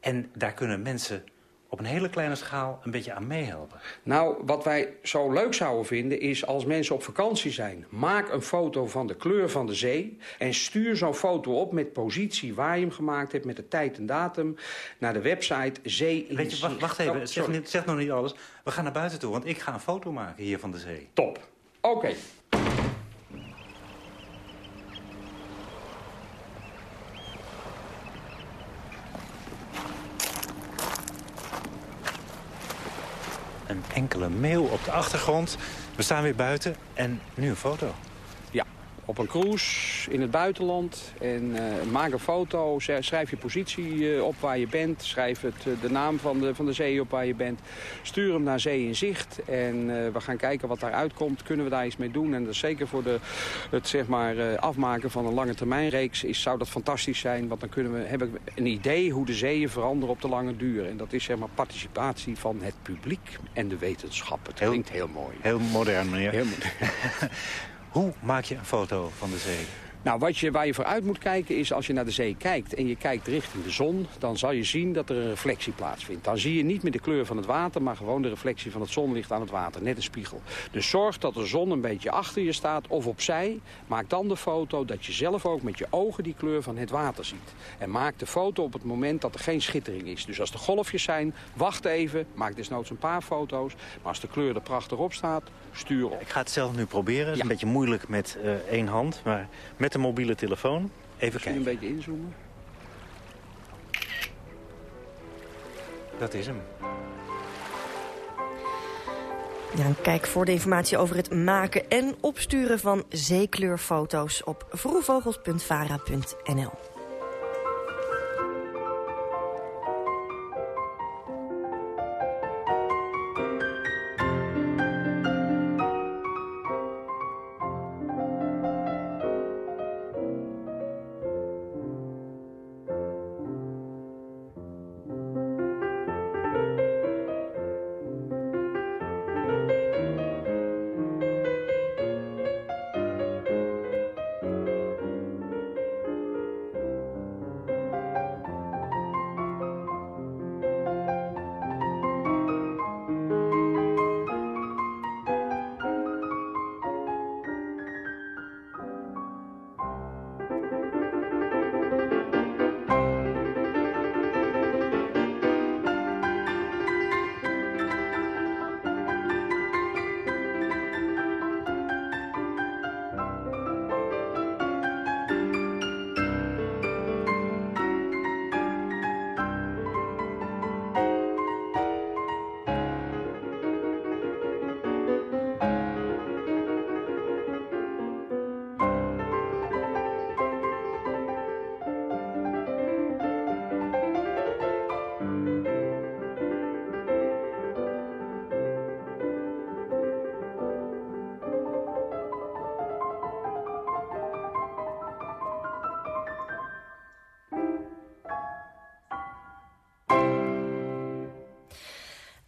En daar kunnen mensen op een hele kleine schaal een beetje aan meehelpen? Nou, wat wij zo leuk zouden vinden is als mensen op vakantie zijn... maak een foto van de kleur van de zee... en stuur zo'n foto op met positie waar je hem gemaakt hebt... met de tijd en datum naar de website Zee in Weet je, wacht, wacht even, Oh, zeg, sorry. niet- zeg nog niet alles. We gaan naar buiten toe, want ik ga een foto maken hier van de zee. Top. Oké. Enkele mail op de achtergrond. We staan weer buiten en nu een foto. Op een cruise in het buitenland. En eh, maak een foto, schrijf je positie eh, op waar je bent. Schrijf het, eh, de naam van de, van de zee op waar je bent. Stuur hem naar Zee in Zicht. En we gaan kijken wat daaruit komt. Kunnen we daar iets mee doen? En dat is zeker voor de, het zeg maar, afmaken van een lange termijnreeks is, zou dat fantastisch zijn. Want dan kunnen we, hebben we een idee hoe de zeeën veranderen op de lange duur. En dat is zeg maar participatie van het publiek en de wetenschap. Het klinkt heel mooi. Heel modern, meneer. Heel modern. Hoe maak je een foto van de zee? Nou, wat je, waar je voor uit moet kijken is als je naar de zee kijkt en je kijkt richting de zon, dan zal je zien dat er een reflectie plaatsvindt. Dan zie je niet meer de kleur van het water, maar gewoon de reflectie van het zonlicht aan het water, net een spiegel. Dus zorg dat de zon een beetje achter je staat of opzij. Maak dan de foto dat je zelf ook met je ogen die kleur van het water ziet. En maak de foto op het moment dat er geen schittering is. Dus als er golfjes zijn, wacht even, maak desnoods een paar foto's. Maar als de kleur er prachtig op staat, stuur op. Ik ga het zelf nu proberen. Het is een beetje moeilijk met eh, één hand, maar met een mobiele telefoon. Even Misschien kijken. een beetje inzoomen. Dat is hem. Ja, kijk voor de informatie over het maken en opsturen van zeekleurfoto's op vroegvogels.vara.nl.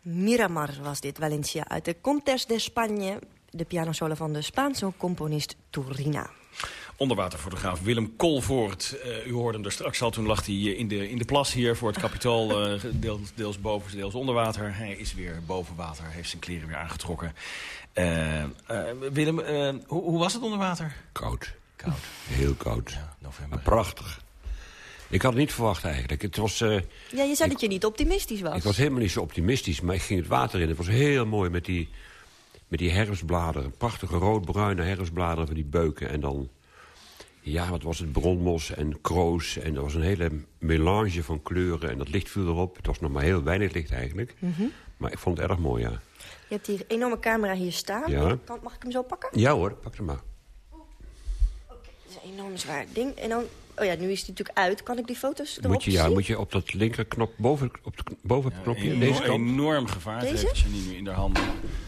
Miramar was dit, Valencia, uit de Contes de Spanje. De pianosolo van de Spaanse componist Turina. Onderwaterfotograaf Willem Kolvoort. Eh, u hoorde hem er straks al, toen lag hij eh, in de, in de plas hier voor het kapitool. eh, deels, deels boven, deels onder water. Hij is weer boven water, heeft zijn kleren weer aangetrokken. Eh, eh, Willem, eh, hoe, hoe was het onder water? Koud. Koud. Heel koud. november. Maar prachtig. Ik had het niet verwacht eigenlijk. Het was, eh, Ja, je zei dat je niet optimistisch was. ik was helemaal niet zo optimistisch, maar ik ging het water in. Het was heel mooi met die, met die herfstbladeren. Prachtige roodbruine herfstbladeren van die beuken. En dan, ja, wat was het? Bronmos en kroos. En er was een hele melange van kleuren. En dat licht viel erop. Het was nog maar heel weinig licht eigenlijk. Mhm. Maar ik vond het erg mooi, ja. Je hebt hier een enorme camera hier staan. Ja. Mag ik hem zo pakken? Ja hoor, pak hem maar. Het is een enorm zwaar ding. En dan, oh ja, nu is die natuurlijk uit. Kan ik die foto's erop Moet je, ja, zien? moet je op dat linkerknop, boven, op de, boven het knopje, Enorm, deze kant. enorm gevaar. Deze? Heeft Janine nu in haar handen.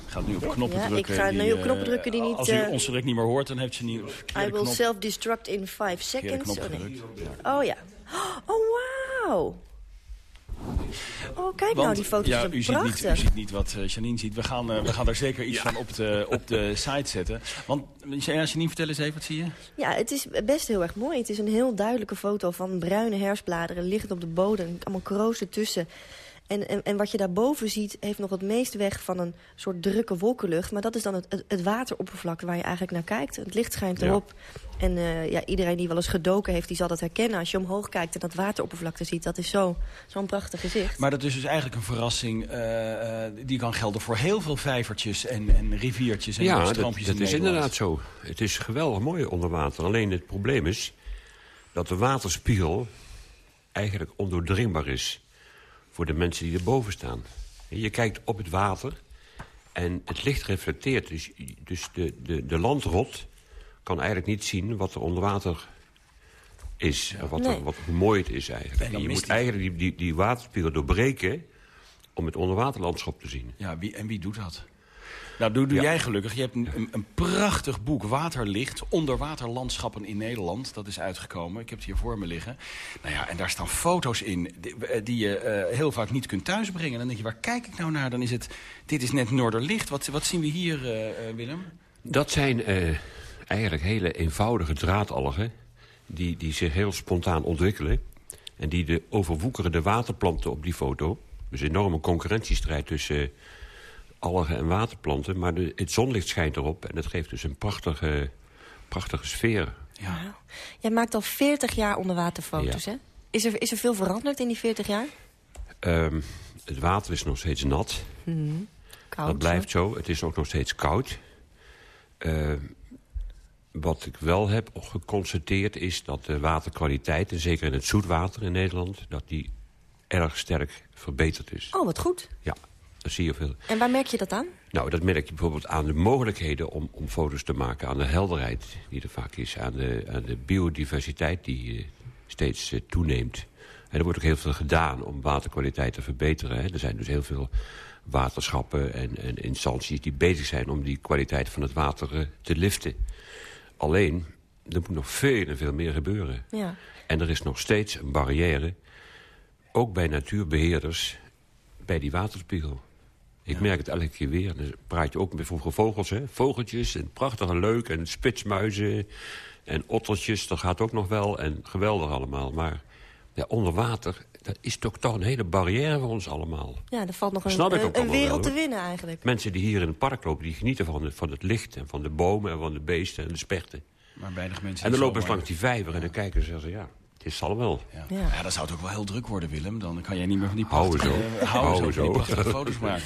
gaat nu op knoppen Ja, ik drukken. ga nu die, op knoppen eh, drukken die niet, Als u eh, ons direct niet meer hoort, dan heeft ze niet... I will self-destruct in five seconds. knop Oh, nee. Oh ja. Oh, wauw. Oh, kijk nou, die foto's ja, zijn u ziet, niet, prachtig. u ziet niet wat eh, Janine ziet. We gaan, eh, we gaan daar zeker iets van op de, op de site zetten. Want, ja, Janine, vertel eens even, wat zie je? Ja, het is best heel erg mooi. Het is een heel duidelijke foto van bruine herfstbladeren liggend op de bodem. Allemaal kroos ertussen. En, en, en wat je daarboven ziet, heeft nog het meest weg van een soort drukke wolkenlucht. Maar dat is dan het, het, het wateroppervlak waar je eigenlijk naar kijkt. Het licht schijnt Ja. erop. En eh, ja, iedereen die wel eens gedoken heeft, die zal dat herkennen. Als je omhoog kijkt en dat wateroppervlakte ziet, dat is zo- zo'n prachtig gezicht. Maar dat is dus eigenlijk een verrassing eh, eh, die kan gelden voor heel veel vijvertjes en, en riviertjes en Ja, dat, stroompjes dat in is inderdaad zo. Het is geweldig mooi onder water. Alleen het probleem is dat de waterspiegel eigenlijk ondoordringbaar is... voor de mensen die erboven staan. Je kijkt op het water en het licht reflecteert. Dus, dus de, de, de landrot kan eigenlijk niet zien wat er onder water is. Wat, Nee. er, wat, hoe mooi het is eigenlijk. Je moet eigenlijk die, die, die waterspiegel doorbreken... om het onderwaterlandschap te zien. Ja, wie, en wie doet dat? Nou, doe, doe Ja. jij gelukkig. Je hebt een, een, prachtig boek, Waterlicht, onderwaterlandschappen in Nederland. Dat is uitgekomen. Ik heb het hier voor me liggen. Nou ja, en daar staan foto's in die, die je eh, heel vaak niet kunt thuisbrengen. En dan denk je, waar kijk ik nou naar? Dan is het, dit is net Noorderlicht. Wat, wat zien we hier, eh, eh, Willem? Dat zijn eh, eigenlijk hele eenvoudige draadalgen... Die, die zich heel spontaan ontwikkelen... en die de overwoekerende waterplanten op die foto... dus een enorme concurrentiestrijd tussen eh, algen en waterplanten... maar de, het zonlicht schijnt erop en dat geeft dus een prachtige, prachtige sfeer. Ja. Jij maakt al 40 jaar onderwaterfoto's, Ja. hè? Is er, is er veel veranderd in die 40 jaar? Ehm, het water is nog steeds nat. Mhm. Koud, dat blijft zo. Het is ook nog steeds koud. Ehm, wat ik wel heb geconstateerd is dat de waterkwaliteit... en zeker in het zoetwater in Nederland... dat die erg sterk verbeterd is. Oh, wat goed. Ja, zie je veel. En waar merk je dat aan? Nou, dat merk je bijvoorbeeld aan de mogelijkheden om, om foto's te maken. Aan de helderheid die er vaak is. Aan de, aan de biodiversiteit die eh, steeds eh, toeneemt. En er wordt ook heel veel gedaan om waterkwaliteit te verbeteren. Hè. Er zijn dus heel veel waterschappen en, en instanties die bezig zijn... om die kwaliteit van het water eh, te liften. Alleen, er moet nog veel en veel meer gebeuren. Ja. En er is nog steeds een barrière, ook bij natuurbeheerders, bij die waterspiegel. Ik merk het elke keer weer. Dan praat je ook met bijvoorbeeld vogels, hè? Vogeltjes en prachtige leuk en spitsmuizen en ottertjes. Dat gaat ook nog wel en geweldig allemaal. Maar ja, onder water, dat is toch toch een hele barrière voor ons allemaal. Ja, er valt nog een, wel, wereld te winnen eigenlijk. Mensen die hier in het park lopen, die genieten van het, van het licht... en van de bomen en van de beesten en de spechten. Maar weinig mensen... En dan lopen ze langs die vijver en dan kijken ze en zeggen... ja, het zal wel. Ja. Ja. Ja. dan zou het ook wel heel druk worden, Willem. Dan kan jij niet meer van die prachtige, zo. eh, houden Houden zo, van die zo. prachtige foto's maken.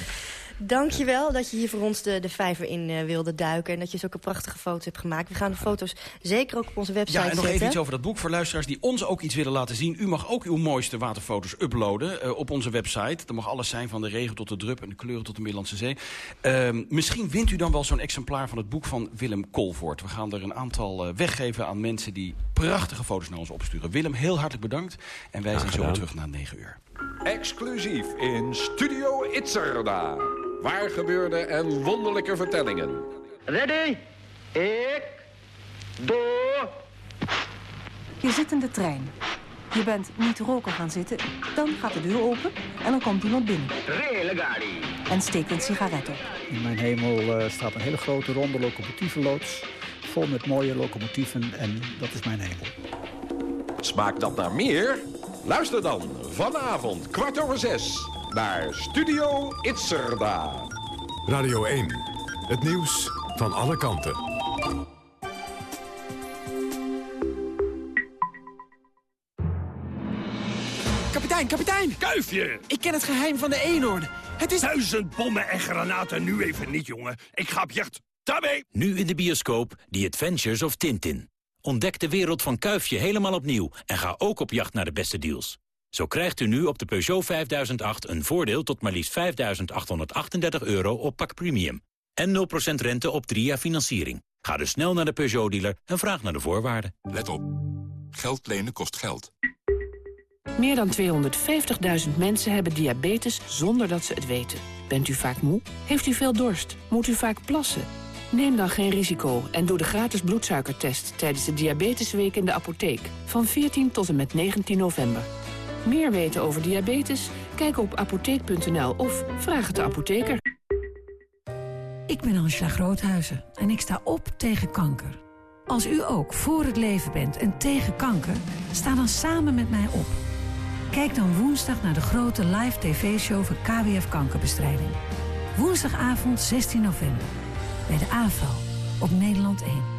Dankjewel dat je hier voor ons de, de vijver in eh, wilde duiken... en dat je zulke prachtige foto's hebt gemaakt. We gaan de foto's zeker ook op onze website Ja, en nog zetten. even iets over dat boek voor luisteraars die ons ook iets willen laten zien. U mag ook uw mooiste waterfoto's uploaden eh, op onze website. Dat mag alles zijn van de regen tot de drup en de kleuren tot de Middellandse Zee. Ehm, misschien wint u dan wel zo'n exemplaar van het boek van Willem Kolvoort. We gaan er een aantal eh, weggeven aan mensen die prachtige foto's naar ons opsturen. Willem, heel hartelijk bedankt. En wij zijn zo weer terug na 9 uur. Exclusief in Studio Itzerda. Waar gebeurde en wonderlijke vertellingen. Ready? Ik. Door. Je zit in de trein. Je bent niet roken gaan zitten. Dan gaat de deur open en dan komt iemand binnen. Relegari. En steekt een sigaret op. In mijn hemel eh, staat een hele grote ronde locomotievenloods. Vol met mooie locomotieven en dat is mijn hemel. Smaakt dat naar meer? Luister dan vanavond kwart over zes naar Studio Itzerda. Radio 1. Het nieuws van alle kanten. Kapitein, kapitein! Kuifje! Ik ken het geheim van de eenhoorn. Het is... Duizend bommen en granaten nu even niet, jongen. Ik ga op jacht. Daarmee! Nu in de bioscoop The Adventures of Tintin. Ontdek de wereld van Kuifje helemaal opnieuw en ga ook op jacht naar de beste deals. Zo krijgt u nu op de Peugeot 5008 een voordeel tot maar liefst 5.838 euro op pak premium. En 0% rente op 3 jaar financiering. Ga dus snel naar de Peugeot-dealer en vraag naar de voorwaarden. Let op. Geld lenen kost geld. Meer dan 250.000 mensen hebben diabetes zonder dat ze het weten. Bent u vaak moe? Heeft u veel dorst? Moet u vaak plassen? Neem dan geen risico en doe de gratis bloedsuikertest... tijdens de Diabetesweek in de apotheek. Van 14 tot en met 19 november. Meer weten over diabetes? Kijk op apotheek.nl of vraag het de apotheker. Ik ben Angela Groothuizen en ik sta op tegen kanker. Als u ook voor het leven bent en tegen kanker, sta dan samen met mij op. Kijk dan woensdag naar de grote live tv-show voor KWF Kankerbestrijding. Woensdagavond 16 november. Bij de AVRO op Nederland 1.